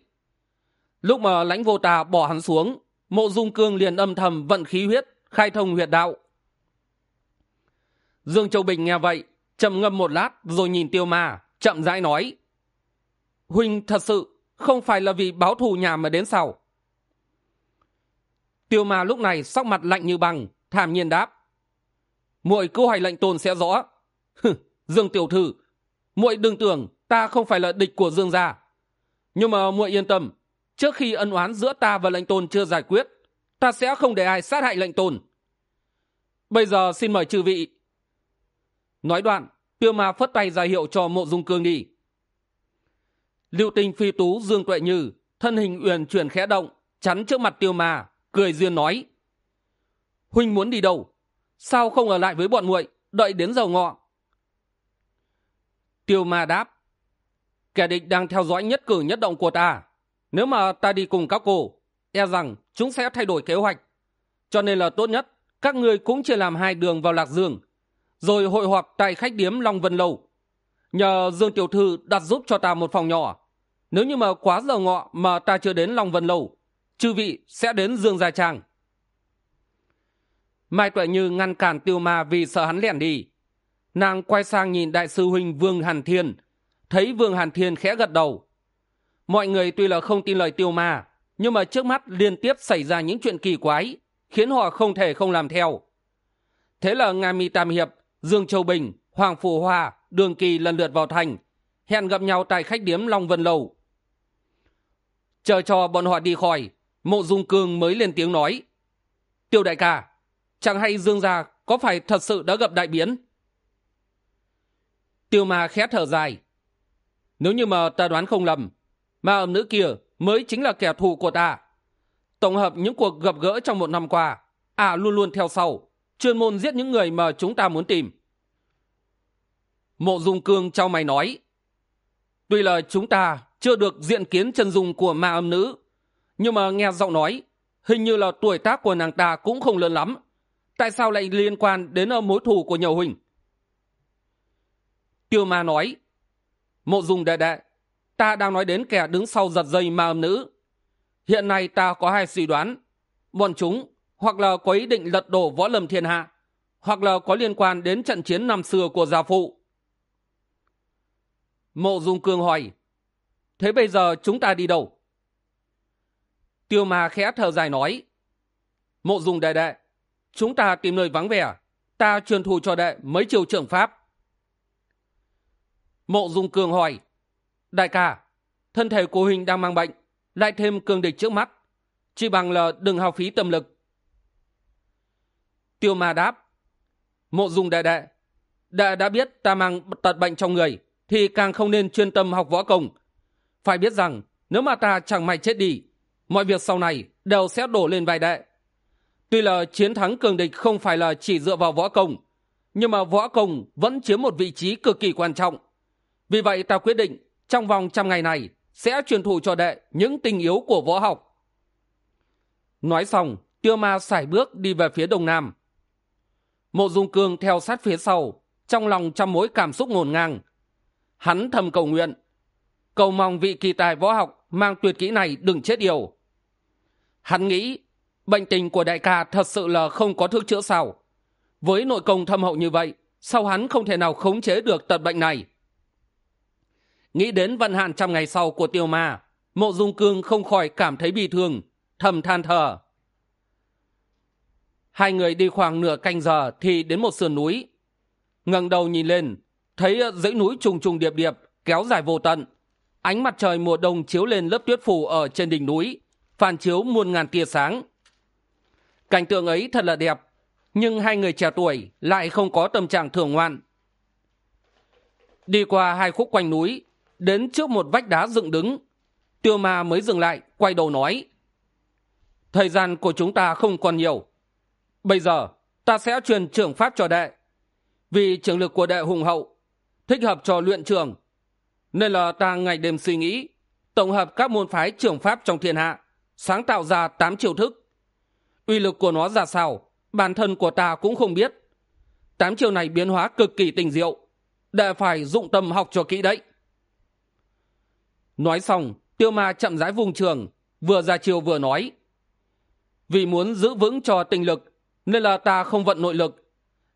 Lúc mà lãnh vô tà bỏ hắn xuống, mộ dung cương liền âm thầm vận khí huyết, khai thông huyệt đạo. Dương châu bình nghe vậy chậm ngâm một lát rồi nhìn tiêu ma, chậm rãi nói, huynh, thật sự không phải là vì báo thù nhà mà đến sau tiêu ma lúc này sắc mặt lạnh như băng thảm nhiên đáp, muội câu hỏi lệnh tồn sẽ rõ. Dương tiểu thư, muội đừng tưởng ta không phải là địch của dương gia. Nhưng mà muội yên tâm, trước khi ân oán giữa ta và lệnh tôn chưa giải quyết, ta sẽ không để ai sát hại lệnh tôn. Bây giờ xin mời chư vị. Nói đoạn, tiêu ma phất tay ra hiệu cho mộ dung cương đi lưu tinh phi tú, dương tuệ như, thân hình uyển chuyển khẽ động, chắn trước mặt tiêu ma, cười duyên nói. Huynh muốn đi đâu? Sao không ở lại với bọn muội, đợi đến dầu ngọ? Tiêu ma đáp kẻ địch đang theo dõi nhất cử nhất động của ta. Nếu mà ta đi cùng các cô e rằng chúng sẽ thay đổi kế hoạch. Cho nên là tốt nhất, các người cũng chia làm hai đường vào lạc dương, rồi hội họp tại khách điếm long vân lâu. Nhờ dương tiểu thư đặt giúp cho ta một phòng nhỏ. Nếu như mà quá giờ ngọ mà ta chưa đến long vân lâu, chư vị sẽ đến dương gia trang. Mai tuệ như ngăn cản tiêu ma vì sợ hắn lẻn đi. Nàng quay sang nhìn đại sư huynh vương hàn thiên thấy vương hàn thiên khẽ gật đầu. Mọi người tuy là không tin lời tiêu ma, nhưng mà trước mắt liên tiếp xảy ra những chuyện kỳ quái, khiến họ không thể không làm theo. Thế là nga mi tam hiệp, dương châu bình, hoàng phù hoa, đường kỳ lần lượt vào thành, hẹn gặp nhau tại khách điếm long vân lầu chờ cho bọn họ đi khỏi, mộ dung cương mới lên tiếng nói. Tiêu đại ca, chẳng hay dương gia có phải thật sự đã gặp đại biến? Tiêu ma khẽ thở dài nếu như mà ta đoán không lầm, ma âm nữ kia mới chính là kẻ thù của ta. Tổng hợp những cuộc gặp gỡ trong một năm qua à luôn luôn theo sau, chuyên môn giết những người mà chúng ta muốn tìm. Mộ dung cương trao mày nói, tuy là chúng ta chưa được diện kiến chân dung của ma âm nữ, nhưng mà nghe giọng nói, hình như là tuổi tác của nàng ta cũng không lớn lắm. Tại sao lại liên quan đến ờ, mối thù của nhiều huỳnh? Tiêu ma nói mộ dung đệ đệ ta đang nói đến kẻ đứng sau giật dây ma âm nữ. Hiện nay ta có hai suy đoán. Bọn chúng hoặc là có ý định lật đổ võ lâm thiên hạ, hoặc là có liên quan đến trận chiến năm xưa của gia phụ. Mộ dung cương hỏi, thế bây giờ chúng ta đi đâu? Tiêu ma khẽ thở dài nói, mộ dung đệ đệ chúng ta tìm nơi vắng vẻ, ta truyền thù cho đệ mấy chiều trưởng pháp mộ dung cường hỏi, đại ca, thân thể của huynh đang mang bệnh, lại thêm cường địch trước mắt, chỉ bằng là đừng hao phí tâm lực. Tiêu ma đáp, mộ dung đại đệ đệ đã biết ta mang tật bệnh trong người thì càng không nên chuyên tâm học võ công. Phải biết rằng, nếu mà ta chẳng may chết đi, mọi việc sau này đều sẽ đổ lên vai đệ. Tuy là chiến thắng cường địch không phải là chỉ dựa vào võ công, nhưng mà võ công vẫn chiếm một vị trí cực kỳ quan trọng vì vậy ta quyết định trong vòng trăm ngày này sẽ truyền thụ cho đệ những tình yếu của võ học. Nói xong, tiêu ma sải bước đi về phía đông nam. Mộ dung cương theo sát phía sau, trong lòng trăm mối cảm xúc ngổn ngang. Hắn thầm cầu nguyện, cầu mong vị kỳ tài võ học mang tuyệt kỹ này đừng chết điều hắn nghĩ, bệnh tình của đại ca thật sự là không có thuốc chữa sao. Với nội công thâm hậu như vậy, sao hắn không thể nào khống chế được tật bệnh này? Nghĩ đến vận hạn trăm ngày sau của tiêu ma, mộ dung cương không khỏi cảm thấy bi thương, thầm than thở. Hai người đi khoảng nửa canh giờ thì đến một sườn núi. Ngẩng đầu nhìn lên, thấy dãy núi trùng trùng điệp điệp, kéo dài vô tận. Ánh mặt trời mùa đông chiếu lên lớp tuyết phủ ở trên đỉnh núi, phản chiếu muôn ngàn tia sáng. Cảnh tượng ấy thật là đẹp, nhưng hai người trẻ tuổi lại không có tâm trạng thưởng ngoạn. đi qua hai khúc quanh núi đến trước một vách đá dựng đứng. Tiêu ma mới dừng lại, quay đầu nói, thời gian của chúng ta không còn nhiều. Bây giờ, ta sẽ truyền trưởng pháp cho đệ. Vì trường lực của đệ hùng hậu, thích hợp cho luyện trường, nên là ta ngày đêm suy nghĩ, tổng hợp các môn phái trưởng pháp trong thiên hạ, sáng tạo ra tám chiêu thức. Uy lực của nó ra sao, bản thân của ta cũng không biết. Tám chiêu này biến hóa cực kỳ tình diệu, đệ phải dụng tâm học cho kỹ đấy nói xong, tiêu ma chậm rãi vùng trường, vừa ra chiều vừa nói. Vì muốn giữ vững cho tình lực, nên là ta không vận nội lực.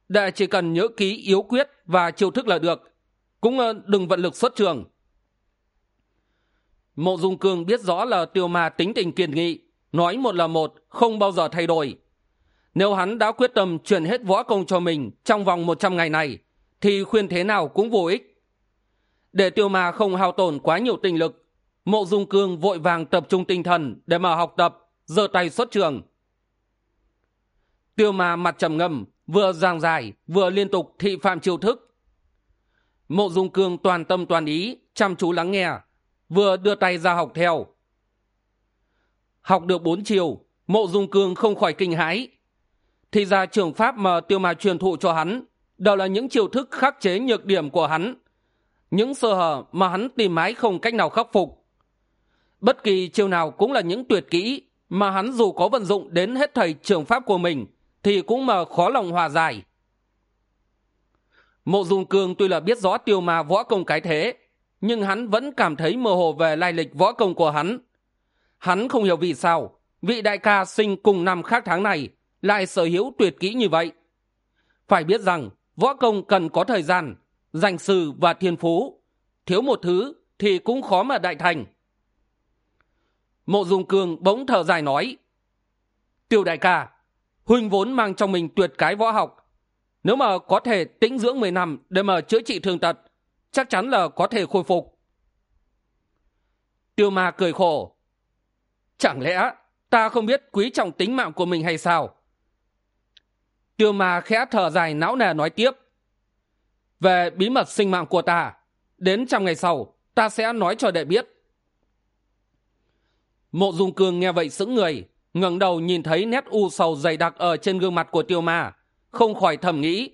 Đệ chỉ cần nhớ ký yếu quyết và chiêu thức là được, cũng ờ, đừng vận lực xuất trường. Mộ dung cương biết rõ là tiêu ma tính tình kiên nghị, nói một là một, không bao giờ thay đổi. Nếu hắn đã quyết tâm truyền hết võ công cho mình trong vòng một trăm ngày này, thì khuyên thế nào cũng vô ích để tiêu ma không hao tổn quá nhiều tinh lực, mộ dung cương vội vàng tập trung tinh thần để mà học tập, giơ tay xuất trường. Tiêu ma mặt trầm ngâm, vừa giảng giải, vừa liên tục thị phạm chiêu thức. Mộ dung cương toàn tâm toàn ý, chăm chú lắng nghe, vừa đưa tay ra học theo. Học được bốn chiều, mộ dung cương không khỏi kinh hãi. Thì ra trường pháp mà tiêu ma truyền thụ cho hắn, đều là những chiêu thức khắc chế nhược điểm của hắn những sơ hở mà hắn tìm mãi không cách nào khắc phục. Bất kỳ chiêu nào cũng là những tuyệt kỹ mà hắn dù có vận dụng đến hết thầy trường pháp của mình thì cũng mờ khó lòng hòa giải. Mộ dung cương tuy là biết rõ tiêu ma võ công cái thế, nhưng hắn vẫn cảm thấy mơ hồ về lai lịch võ công của hắn. Hắn không hiểu vì sao vị đại ca sinh cùng năm khác tháng này lại sở hữu tuyệt kỹ như vậy. Phải biết rằng võ công cần có thời gian danh sư và thiên phú. Thiếu một thứ thì cũng khó mà đại thành. Mộ dung cương bỗng thở dài nói, tiêu đại ca, huynh vốn mang trong mình tuyệt cái võ học. Nếu mà có thể tĩnh dưỡng mười năm để mà chữa trị thương tật, chắc chắn là có thể khôi phục. Tiêu ma cười khổ, chẳng lẽ ta không biết quý trọng tính mạng của mình hay sao? Tiêu ma khẽ thở dài, não nề nói tiếp về bí mật sinh mạng của ta. Đến trăm ngày sau, ta sẽ nói cho đệ biết. Mộ dung cương nghe vậy sững người, ngẩng đầu nhìn thấy nét u sầu dày đặc ở trên gương mặt của tiêu ma, không khỏi thầm nghĩ.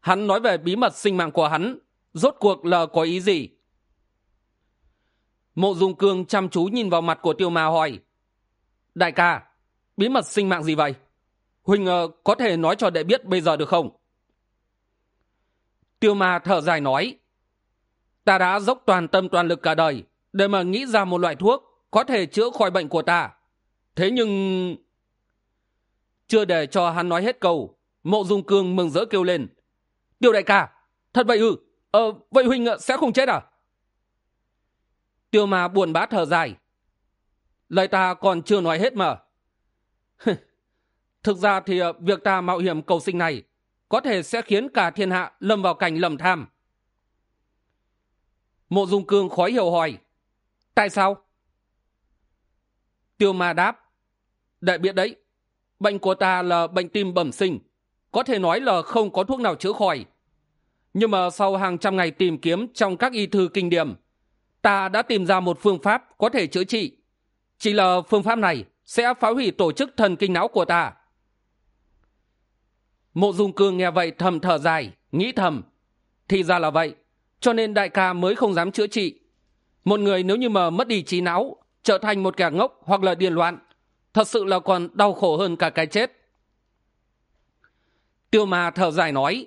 Hắn nói về bí mật sinh mạng của hắn, rốt cuộc là có ý gì? Mộ dung cương chăm chú nhìn vào mặt của tiêu ma hỏi, đại ca, bí mật sinh mạng gì vậy? Huỳnh ờ, có thể nói cho đệ biết bây giờ được không? Tiêu ma thở dài nói, ta đã dốc toàn tâm toàn lực cả đời để mà nghĩ ra một loại thuốc có thể chữa khỏi bệnh của ta. Thế nhưng chưa để cho hắn nói hết câu, mộ dung cương mừng rỡ kêu lên, tiêu đại ca, thật vậy ư? Ờ vậy huynh sẽ không chết à? Tiêu ma buồn bã thở dài, lời ta còn chưa nói hết mà. Thực ra thì ờ, việc ta mạo hiểm cầu sinh này có thể sẽ khiến cả thiên hạ lâm vào cảnh lầm tham. Mộ dung cương khói hiểu hỏi, tại sao? Tiêu ma đáp, đại biết đấy, bệnh của ta là bệnh tim bẩm sinh, có thể nói là không có thuốc nào chữa khỏi. Nhưng mà sau hàng trăm ngày tìm kiếm trong các y thư kinh điển ta đã tìm ra một phương pháp có thể chữa trị. Chỉ là phương pháp này sẽ phá hủy tổ chức thần kinh não của ta mộ dung cương nghe vậy thầm thở dài, nghĩ thầm. Thì ra là vậy, cho nên đại ca mới không dám chữa trị. Một người nếu như mà mất đi trí não, trở thành một kẻ ngốc hoặc là điên loạn, thật sự là còn đau khổ hơn cả cái chết. Tiêu ma thở dài nói,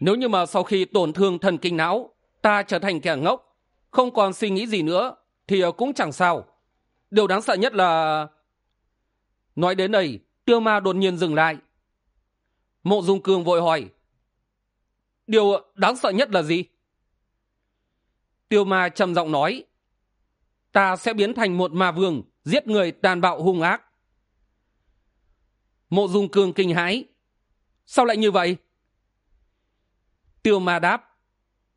nếu như mà sau khi tổn thương thần kinh não, ta trở thành kẻ ngốc, không còn suy nghĩ gì nữa, thì cũng chẳng sao. Điều đáng sợ nhất là nói đến đây, tiêu ma đột nhiên dừng lại mộ dung cương vội hỏi, điều đáng sợ nhất là gì? Tiêu ma trầm giọng nói, ta sẽ biến thành một ma vương, giết người tàn bạo hung ác. Mộ dung cương kinh hãi, sao lại như vậy? Tiêu ma đáp,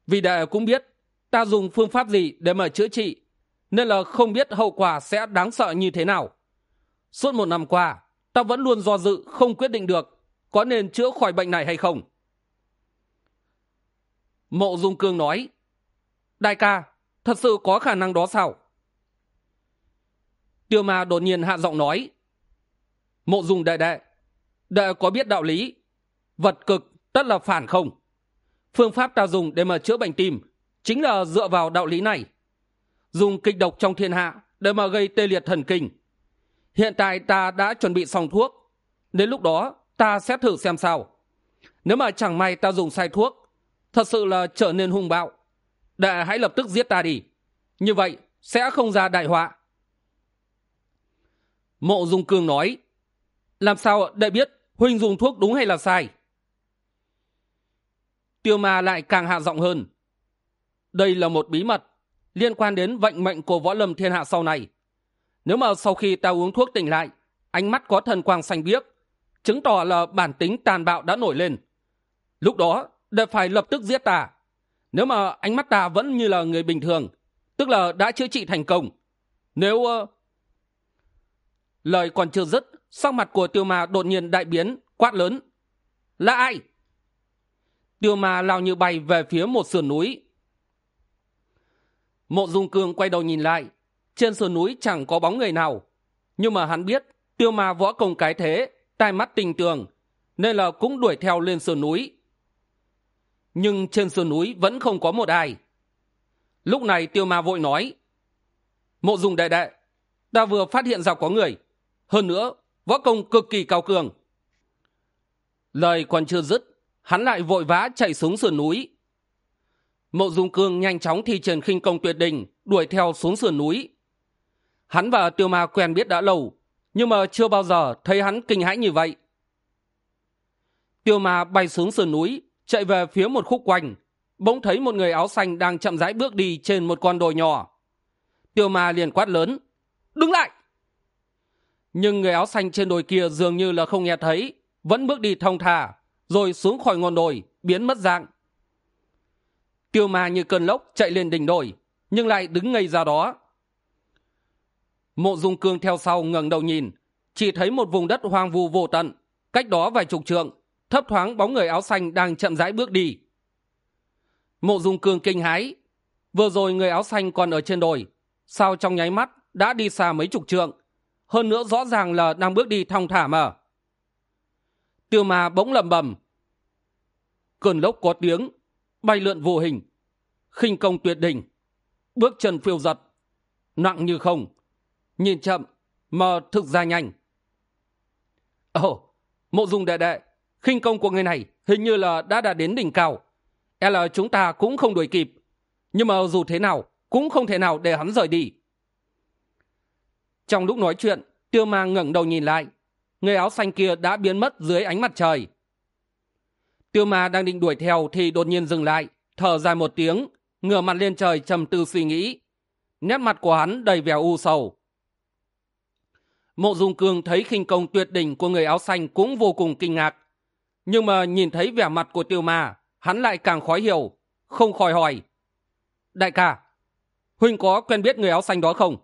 vì đệ cũng biết, ta dùng phương pháp gì để mà chữa trị, nên là không biết hậu quả sẽ đáng sợ như thế nào. Suốt một năm qua, ta vẫn luôn do dự, không quyết định được có nên chữa khỏi bệnh này hay không? Mộ dung cương nói, đại ca, thật sự có khả năng đó sao? Tiêu ma đột nhiên hạ giọng nói, mộ dung đệ đệ đệ có biết đạo lý, vật cực tất là phản không? Phương pháp ta dùng để mà chữa bệnh tim chính là dựa vào đạo lý này. Dùng kịch độc trong thiên hạ để mà gây tê liệt thần kinh. Hiện tại ta đã chuẩn bị xong thuốc. Đến lúc đó ta sẽ thử xem sao. Nếu mà chẳng may ta dùng sai thuốc, thật sự là trở nên hung bạo đệ hãy lập tức giết ta đi. Như vậy sẽ không ra đại họa. Mộ dung cương nói, làm sao đệ biết huynh dùng thuốc đúng hay là sai? Tiêu ma lại càng hạ giọng hơn, đây là một bí mật liên quan đến vận mệnh của võ lâm thiên hạ sau này. Nếu mà sau khi ta uống thuốc tỉnh lại, ánh mắt có thần quang xanh biếc chứng tỏ là bản tính tàn bạo đã nổi lên. Lúc đó đệ phải lập tức giết ta. Nếu mà ánh mắt ta vẫn như là người bình thường, tức là đã chữa trị thành công. Nếu uh... lời còn chưa dứt, sắc mặt của tiêu ma đột nhiên đại biến, quát lớn. Là ai? Tiêu ma lao như bay về phía một sườn núi. Mộ dung cương quay đầu nhìn lại. Trên sườn núi chẳng có bóng người nào. Nhưng mà hắn biết tiêu ma võ công cái thế tai mắt tình tường, nên là cũng đuổi theo lên sườn núi. Nhưng trên sườn núi vẫn không có một ai. Lúc này tiêu ma vội nói, mộ dung đại đệ, ta vừa phát hiện ra có người. Hơn nữa, võ công cực kỳ cao cường. Lời còn chưa dứt, hắn lại vội vã chạy xuống sườn núi. Mộ dung cương nhanh chóng thi triển khinh công tuyệt đình đuổi theo xuống sườn núi. Hắn và tiêu ma quen biết đã lâu nhưng mà chưa bao giờ thấy hắn kinh hãi như vậy. Tiêu ma bay xuống sườn núi, chạy về phía một khúc quanh, bỗng thấy một người áo xanh đang chậm rãi bước đi trên một con đồi nhỏ. Tiêu ma liền quát lớn, đứng lại! Nhưng người áo xanh trên đồi kia dường như là không nghe thấy, vẫn bước đi thong thả, rồi xuống khỏi ngọn đồi, biến mất dạng. Tiêu ma như cơn lốc chạy lên đỉnh đồi, nhưng lại đứng ngây ra đó mộ dung cương theo sau ngẩng đầu nhìn, chỉ thấy một vùng đất hoang vu vô tận, cách đó vài chục trượng, thấp thoáng bóng người áo xanh đang chậm rãi bước đi. Mộ dung cương kinh hái vừa rồi người áo xanh còn ở trên đồi, sao trong nháy mắt đã đi xa mấy chục trượng, hơn nữa rõ ràng là đang bước đi thong thả mà. Tiêu ma bỗng lầm bầm cơn lốc có tiếng, bay lượn vô hình, khinh công tuyệt đỉnh, bước chân phiêu giật, nặng như không nhìn chậm mà thực ra nhanh. Ồ, mộ dung đệ đệ, khinh công của người này hình như là đã đạt đến đỉnh cao. E là chúng ta cũng không đuổi kịp. Nhưng mà dù thế nào, cũng không thể nào để hắn rời đi. Trong lúc nói chuyện, tiêu mang ngẩng đầu nhìn lại. Người áo xanh kia đã biến mất dưới ánh mặt trời. Tiêu ma đang định đuổi theo thì đột nhiên dừng lại, thở dài một tiếng, ngửa mặt lên trời trầm tư suy nghĩ. Nét mặt của hắn đầy vẻ u sầu mộ dung cương thấy khinh công tuyệt đỉnh của người áo xanh cũng vô cùng kinh ngạc. Nhưng mà nhìn thấy vẻ mặt của tiêu ma, hắn lại càng khó hiểu, không khỏi hỏi. Đại ca, huynh có quen biết người áo xanh đó không?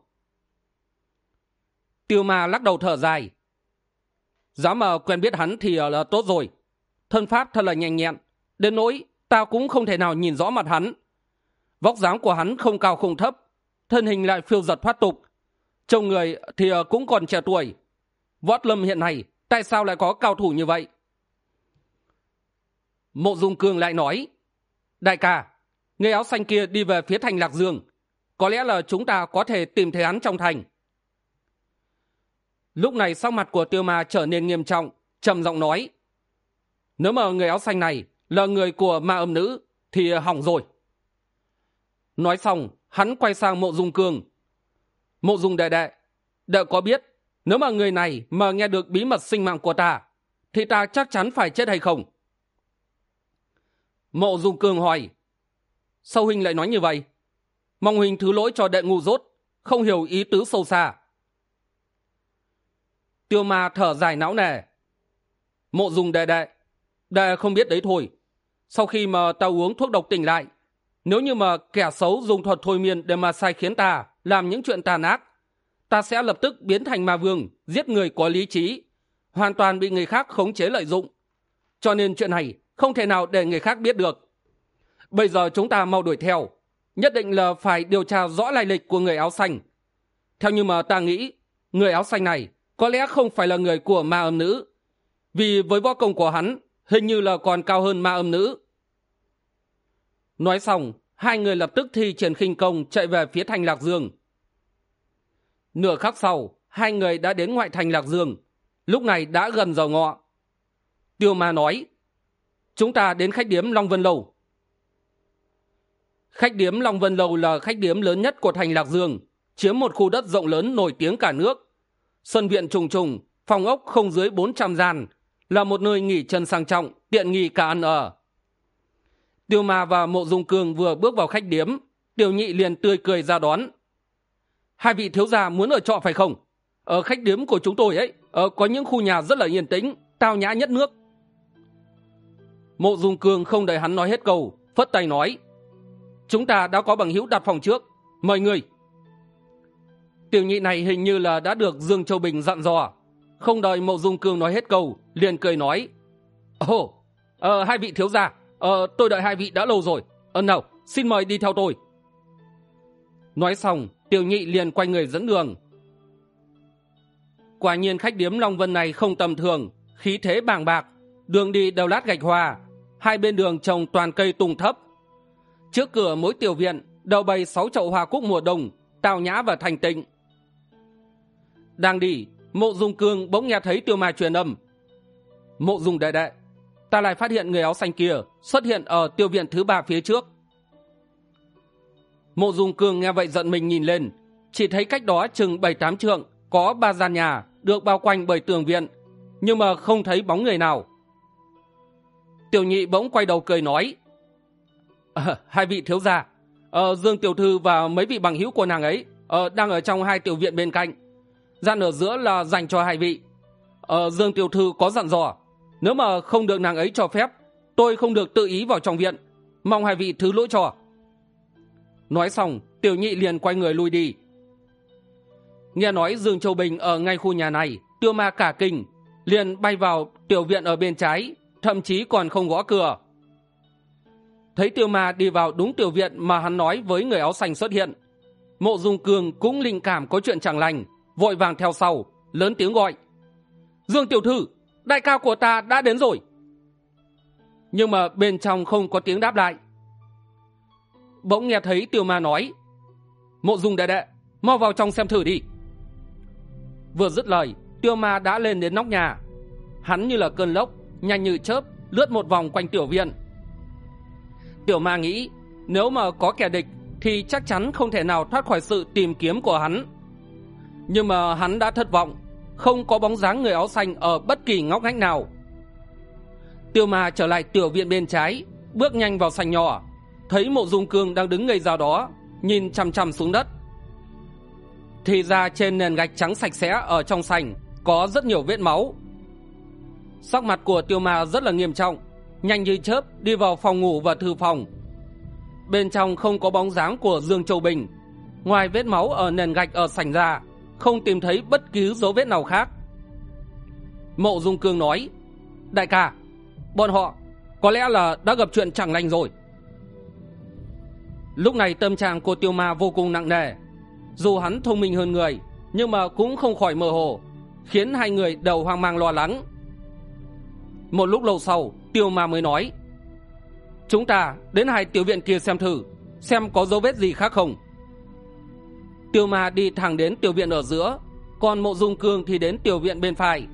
Tiêu ma lắc đầu thở dài. Dám mà quen biết hắn thì là tốt rồi. Thân pháp thật là nhanh nhẹn. Đến nỗi, ta cũng không thể nào nhìn rõ mặt hắn. Vóc dáng của hắn không cao không thấp, thân hình lại phiêu giật thoát tục trông người thì ờ, cũng còn trẻ tuổi. Võ lâm hiện nay, tại sao lại có cao thủ như vậy? Mộ dung cương lại nói, đại ca, người áo xanh kia đi về phía thành lạc dương. Có lẽ là chúng ta có thể tìm thấy hắn trong thành. Lúc này sắc mặt của tiêu ma trở nên nghiêm trọng, trầm giọng nói, nếu mà người áo xanh này là người của ma âm nữ thì hỏng rồi. Nói xong, hắn quay sang mộ dung cương mộ dung đệ đệ đệ có biết nếu mà người này mà nghe được bí mật sinh mạng của ta, thì ta chắc chắn phải chết hay không? Mộ dung cường hỏi. Sao huynh lại nói như vậy? Mong huynh thứ lỗi cho đệ ngu dốt, không hiểu ý tứ sâu xa. Tiêu ma thở dài não nề. Mộ dung đệ đệ đệ không biết đấy thôi. Sau khi mà ta uống thuốc độc tỉnh lại, nếu như mà kẻ xấu dùng thuật thôi miên để mà sai khiến ta làm những chuyện tàn ác. Ta sẽ lập tức biến thành ma vương, giết người có lý trí, hoàn toàn bị người khác khống chế lợi dụng. Cho nên chuyện này không thể nào để người khác biết được. Bây giờ chúng ta mau đuổi theo, nhất định là phải điều tra rõ lai lịch của người áo xanh. Theo như mà ta nghĩ, người áo xanh này có lẽ không phải là người của ma âm nữ, vì với võ công của hắn hình như là còn cao hơn ma âm nữ. Nói xong hai người lập tức thi triển khinh công chạy về phía thành lạc dương. Nửa khắc sau, hai người đã đến ngoại thành lạc dương. Lúc này đã gần giờ ngọ. Tiêu ma nói, chúng ta đến khách điếm long vân lâu. Khách điếm long vân lâu là khách điếm lớn nhất của thành lạc dương, chiếm một khu đất rộng lớn nổi tiếng cả nước. Sân viện trùng trùng, phòng ốc không dưới bốn trăm gian, là một nơi nghỉ chân sang trọng, tiện nghi cả ăn ở tiêu ma và mộ dung cương vừa bước vào khách điếm. Tiểu nhị liền tươi cười ra đón. Hai vị thiếu gia muốn ở trọ phải không? Ở khách điếm của chúng tôi ấy ở có những khu nhà rất là yên tĩnh tao nhã nhất nước. Mộ dung cương không đợi hắn nói hết câu phất tay nói chúng ta đã có bằng hữu đặt phòng trước mời người. Tiểu nhị này hình như là đã được dương châu bình dặn dò. Không đợi mộ dung cương nói hết câu liền cười nói ồ ờ, hai vị thiếu gia ờ, tôi đợi hai vị đã lâu rồi. Ân nào xin mời đi theo tôi. Nói xong tiểu nhị liền quay người dẫn đường. Quả nhiên khách điếm long vân này không tầm thường khí thế bàng bạc đường đi đều lát gạch hoa hai bên đường trồng toàn cây tùng thấp. Trước cửa mỗi tiểu viện đầu bày sáu chậu hoa cúc mùa đông tào nhã và thành tịnh. Đang đi mộ dung cương bỗng nghe thấy tiêu ma truyền âm. Mộ dung đại đại ta lại phát hiện người áo xanh kia xuất hiện ở tiêu viện thứ ba phía trước. Mộ dung cương nghe vậy giận mình nhìn lên. Chỉ thấy cách đó chừng bảy tám trượng có ba gian nhà được bao quanh bởi tường viện nhưng mà không thấy bóng người nào. Tiểu nhị bỗng quay đầu cười nói à, hai vị thiếu gia ờ, dương tiểu thư và mấy vị bằng hữu của nàng ấy ờ, đang ở trong hai tiểu viện bên cạnh. Gian ở giữa là dành cho hai vị. Ờ, dương tiểu thư có dặn dò nếu mà không được nàng ấy cho phép, tôi không được tự ý vào trong viện. Mong hai vị thứ lỗi cho. Nói xong, tiểu nhị liền quay người lui đi. Nghe nói dương châu bình ở ngay khu nhà này tiêu ma cả kinh, liền bay vào tiểu viện ở bên trái, thậm chí còn không gõ cửa. Thấy tiêu ma đi vào đúng tiểu viện mà hắn nói với người áo xanh xuất hiện, mộ dung cường cũng linh cảm có chuyện chẳng lành, vội vàng theo sau, lớn tiếng gọi. Dương tiểu thư đại ca của ta đã đến rồi. Nhưng mà bên trong không có tiếng đáp lại. Bỗng nghe thấy tiêu ma nói, mộ dung đệ đệ, mau vào trong xem thử đi. Vừa dứt lời, tiêu ma đã lên đến nóc nhà. Hắn như là cơn lốc, nhanh như chớp, lướt một vòng quanh tiểu viện. Tiểu ma nghĩ, nếu mà có kẻ địch thì chắc chắn không thể nào thoát khỏi sự tìm kiếm của hắn. Nhưng mà hắn đã thất vọng không có bóng dáng người áo xanh ở bất kỳ ngóc ngách nào. Tiêu ma trở lại tiểu viện bên trái, bước nhanh vào sành nhỏ, thấy mộ dung cương đang đứng ngây ra đó, nhìn chằm chằm xuống đất. Thì ra trên nền gạch trắng sạch sẽ ở trong sành có rất nhiều vết máu. Sắc mặt của tiêu ma rất là nghiêm trọng, nhanh như chớp đi vào phòng ngủ và thư phòng. Bên trong không có bóng dáng của dương châu bình, ngoài vết máu ở nền gạch ở sành ra không tìm thấy bất cứ dấu vết nào khác. Mộ dung cương nói, đại ca, bọn họ có lẽ là đã gặp chuyện chẳng lành rồi. Lúc này tâm trạng của tiêu ma vô cùng nặng nề. Dù hắn thông minh hơn người, nhưng mà cũng không khỏi mơ hồ, khiến hai người đều hoang mang lo lắng. Một lúc lâu sau, tiêu ma mới nói, chúng ta đến hai tiểu viện kia xem thử, xem có dấu vết gì khác không tiêu ma đi thẳng đến tiểu viện ở giữa, còn mộ dung cương thì đến tiểu viện bên phải.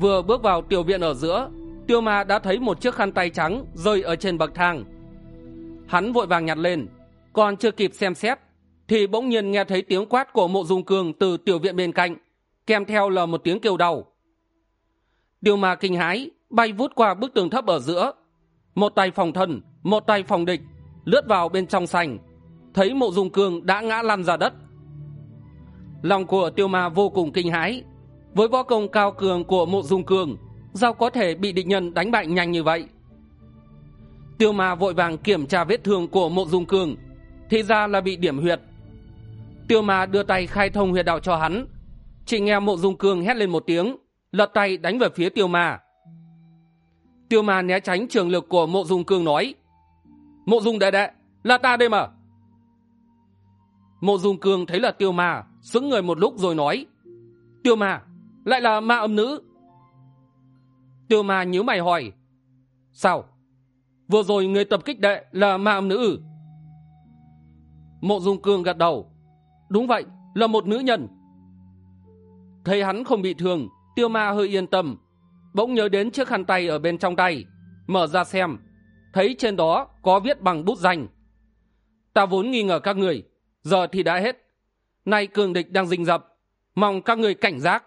Vừa bước vào tiểu viện ở giữa tiêu ma đã thấy một chiếc khăn tay trắng rơi ở trên bậc thang. Hắn vội vàng nhặt lên, còn chưa kịp xem xét, thì bỗng nhiên nghe thấy tiếng quát của mộ dung cương từ tiểu viện bên cạnh, kèm theo là một tiếng kêu đau. Tiêu ma kinh hãi, bay vút qua bức tường thấp ở giữa. Một tay phòng thân, một tay phòng địch, lướt vào bên trong sành thấy mộ dung cương đã ngã lăn ra đất. Lòng của tiêu ma vô cùng kinh hãi. Với võ công cao cường của mộ dung cương, sao có thể bị địch nhân đánh bại nhanh như vậy? Tiêu ma vội vàng kiểm tra vết thương của mộ dung cương, thì ra là bị điểm huyệt. Tiêu ma đưa tay khai thông huyệt đạo cho hắn. Chỉ nghe mộ dung cương hét lên một tiếng, lật tay đánh về phía tiêu ma. Tiêu ma né tránh trường lực của mộ dung cương nói, mộ dung đệ đệ, là ta đây mà mộ dung cương thấy là tiêu ma, sững người một lúc rồi nói, tiêu ma, lại là ma âm nữ. Tiêu ma nhíu mày hỏi, sao? Vừa rồi người tập kích đệ là ma âm nữ ư? mộ dung cương gật đầu, đúng vậy, là một nữ nhân. Thấy hắn không bị thương, tiêu ma hơi yên tâm, bỗng nhớ đến chiếc khăn tay ở bên trong tay, mở ra xem, thấy trên đó có viết bằng bút danh. Ta vốn nghi ngờ các người giờ thì đã hết. Nay cường địch đang rình rập. Mong các người cảnh giác.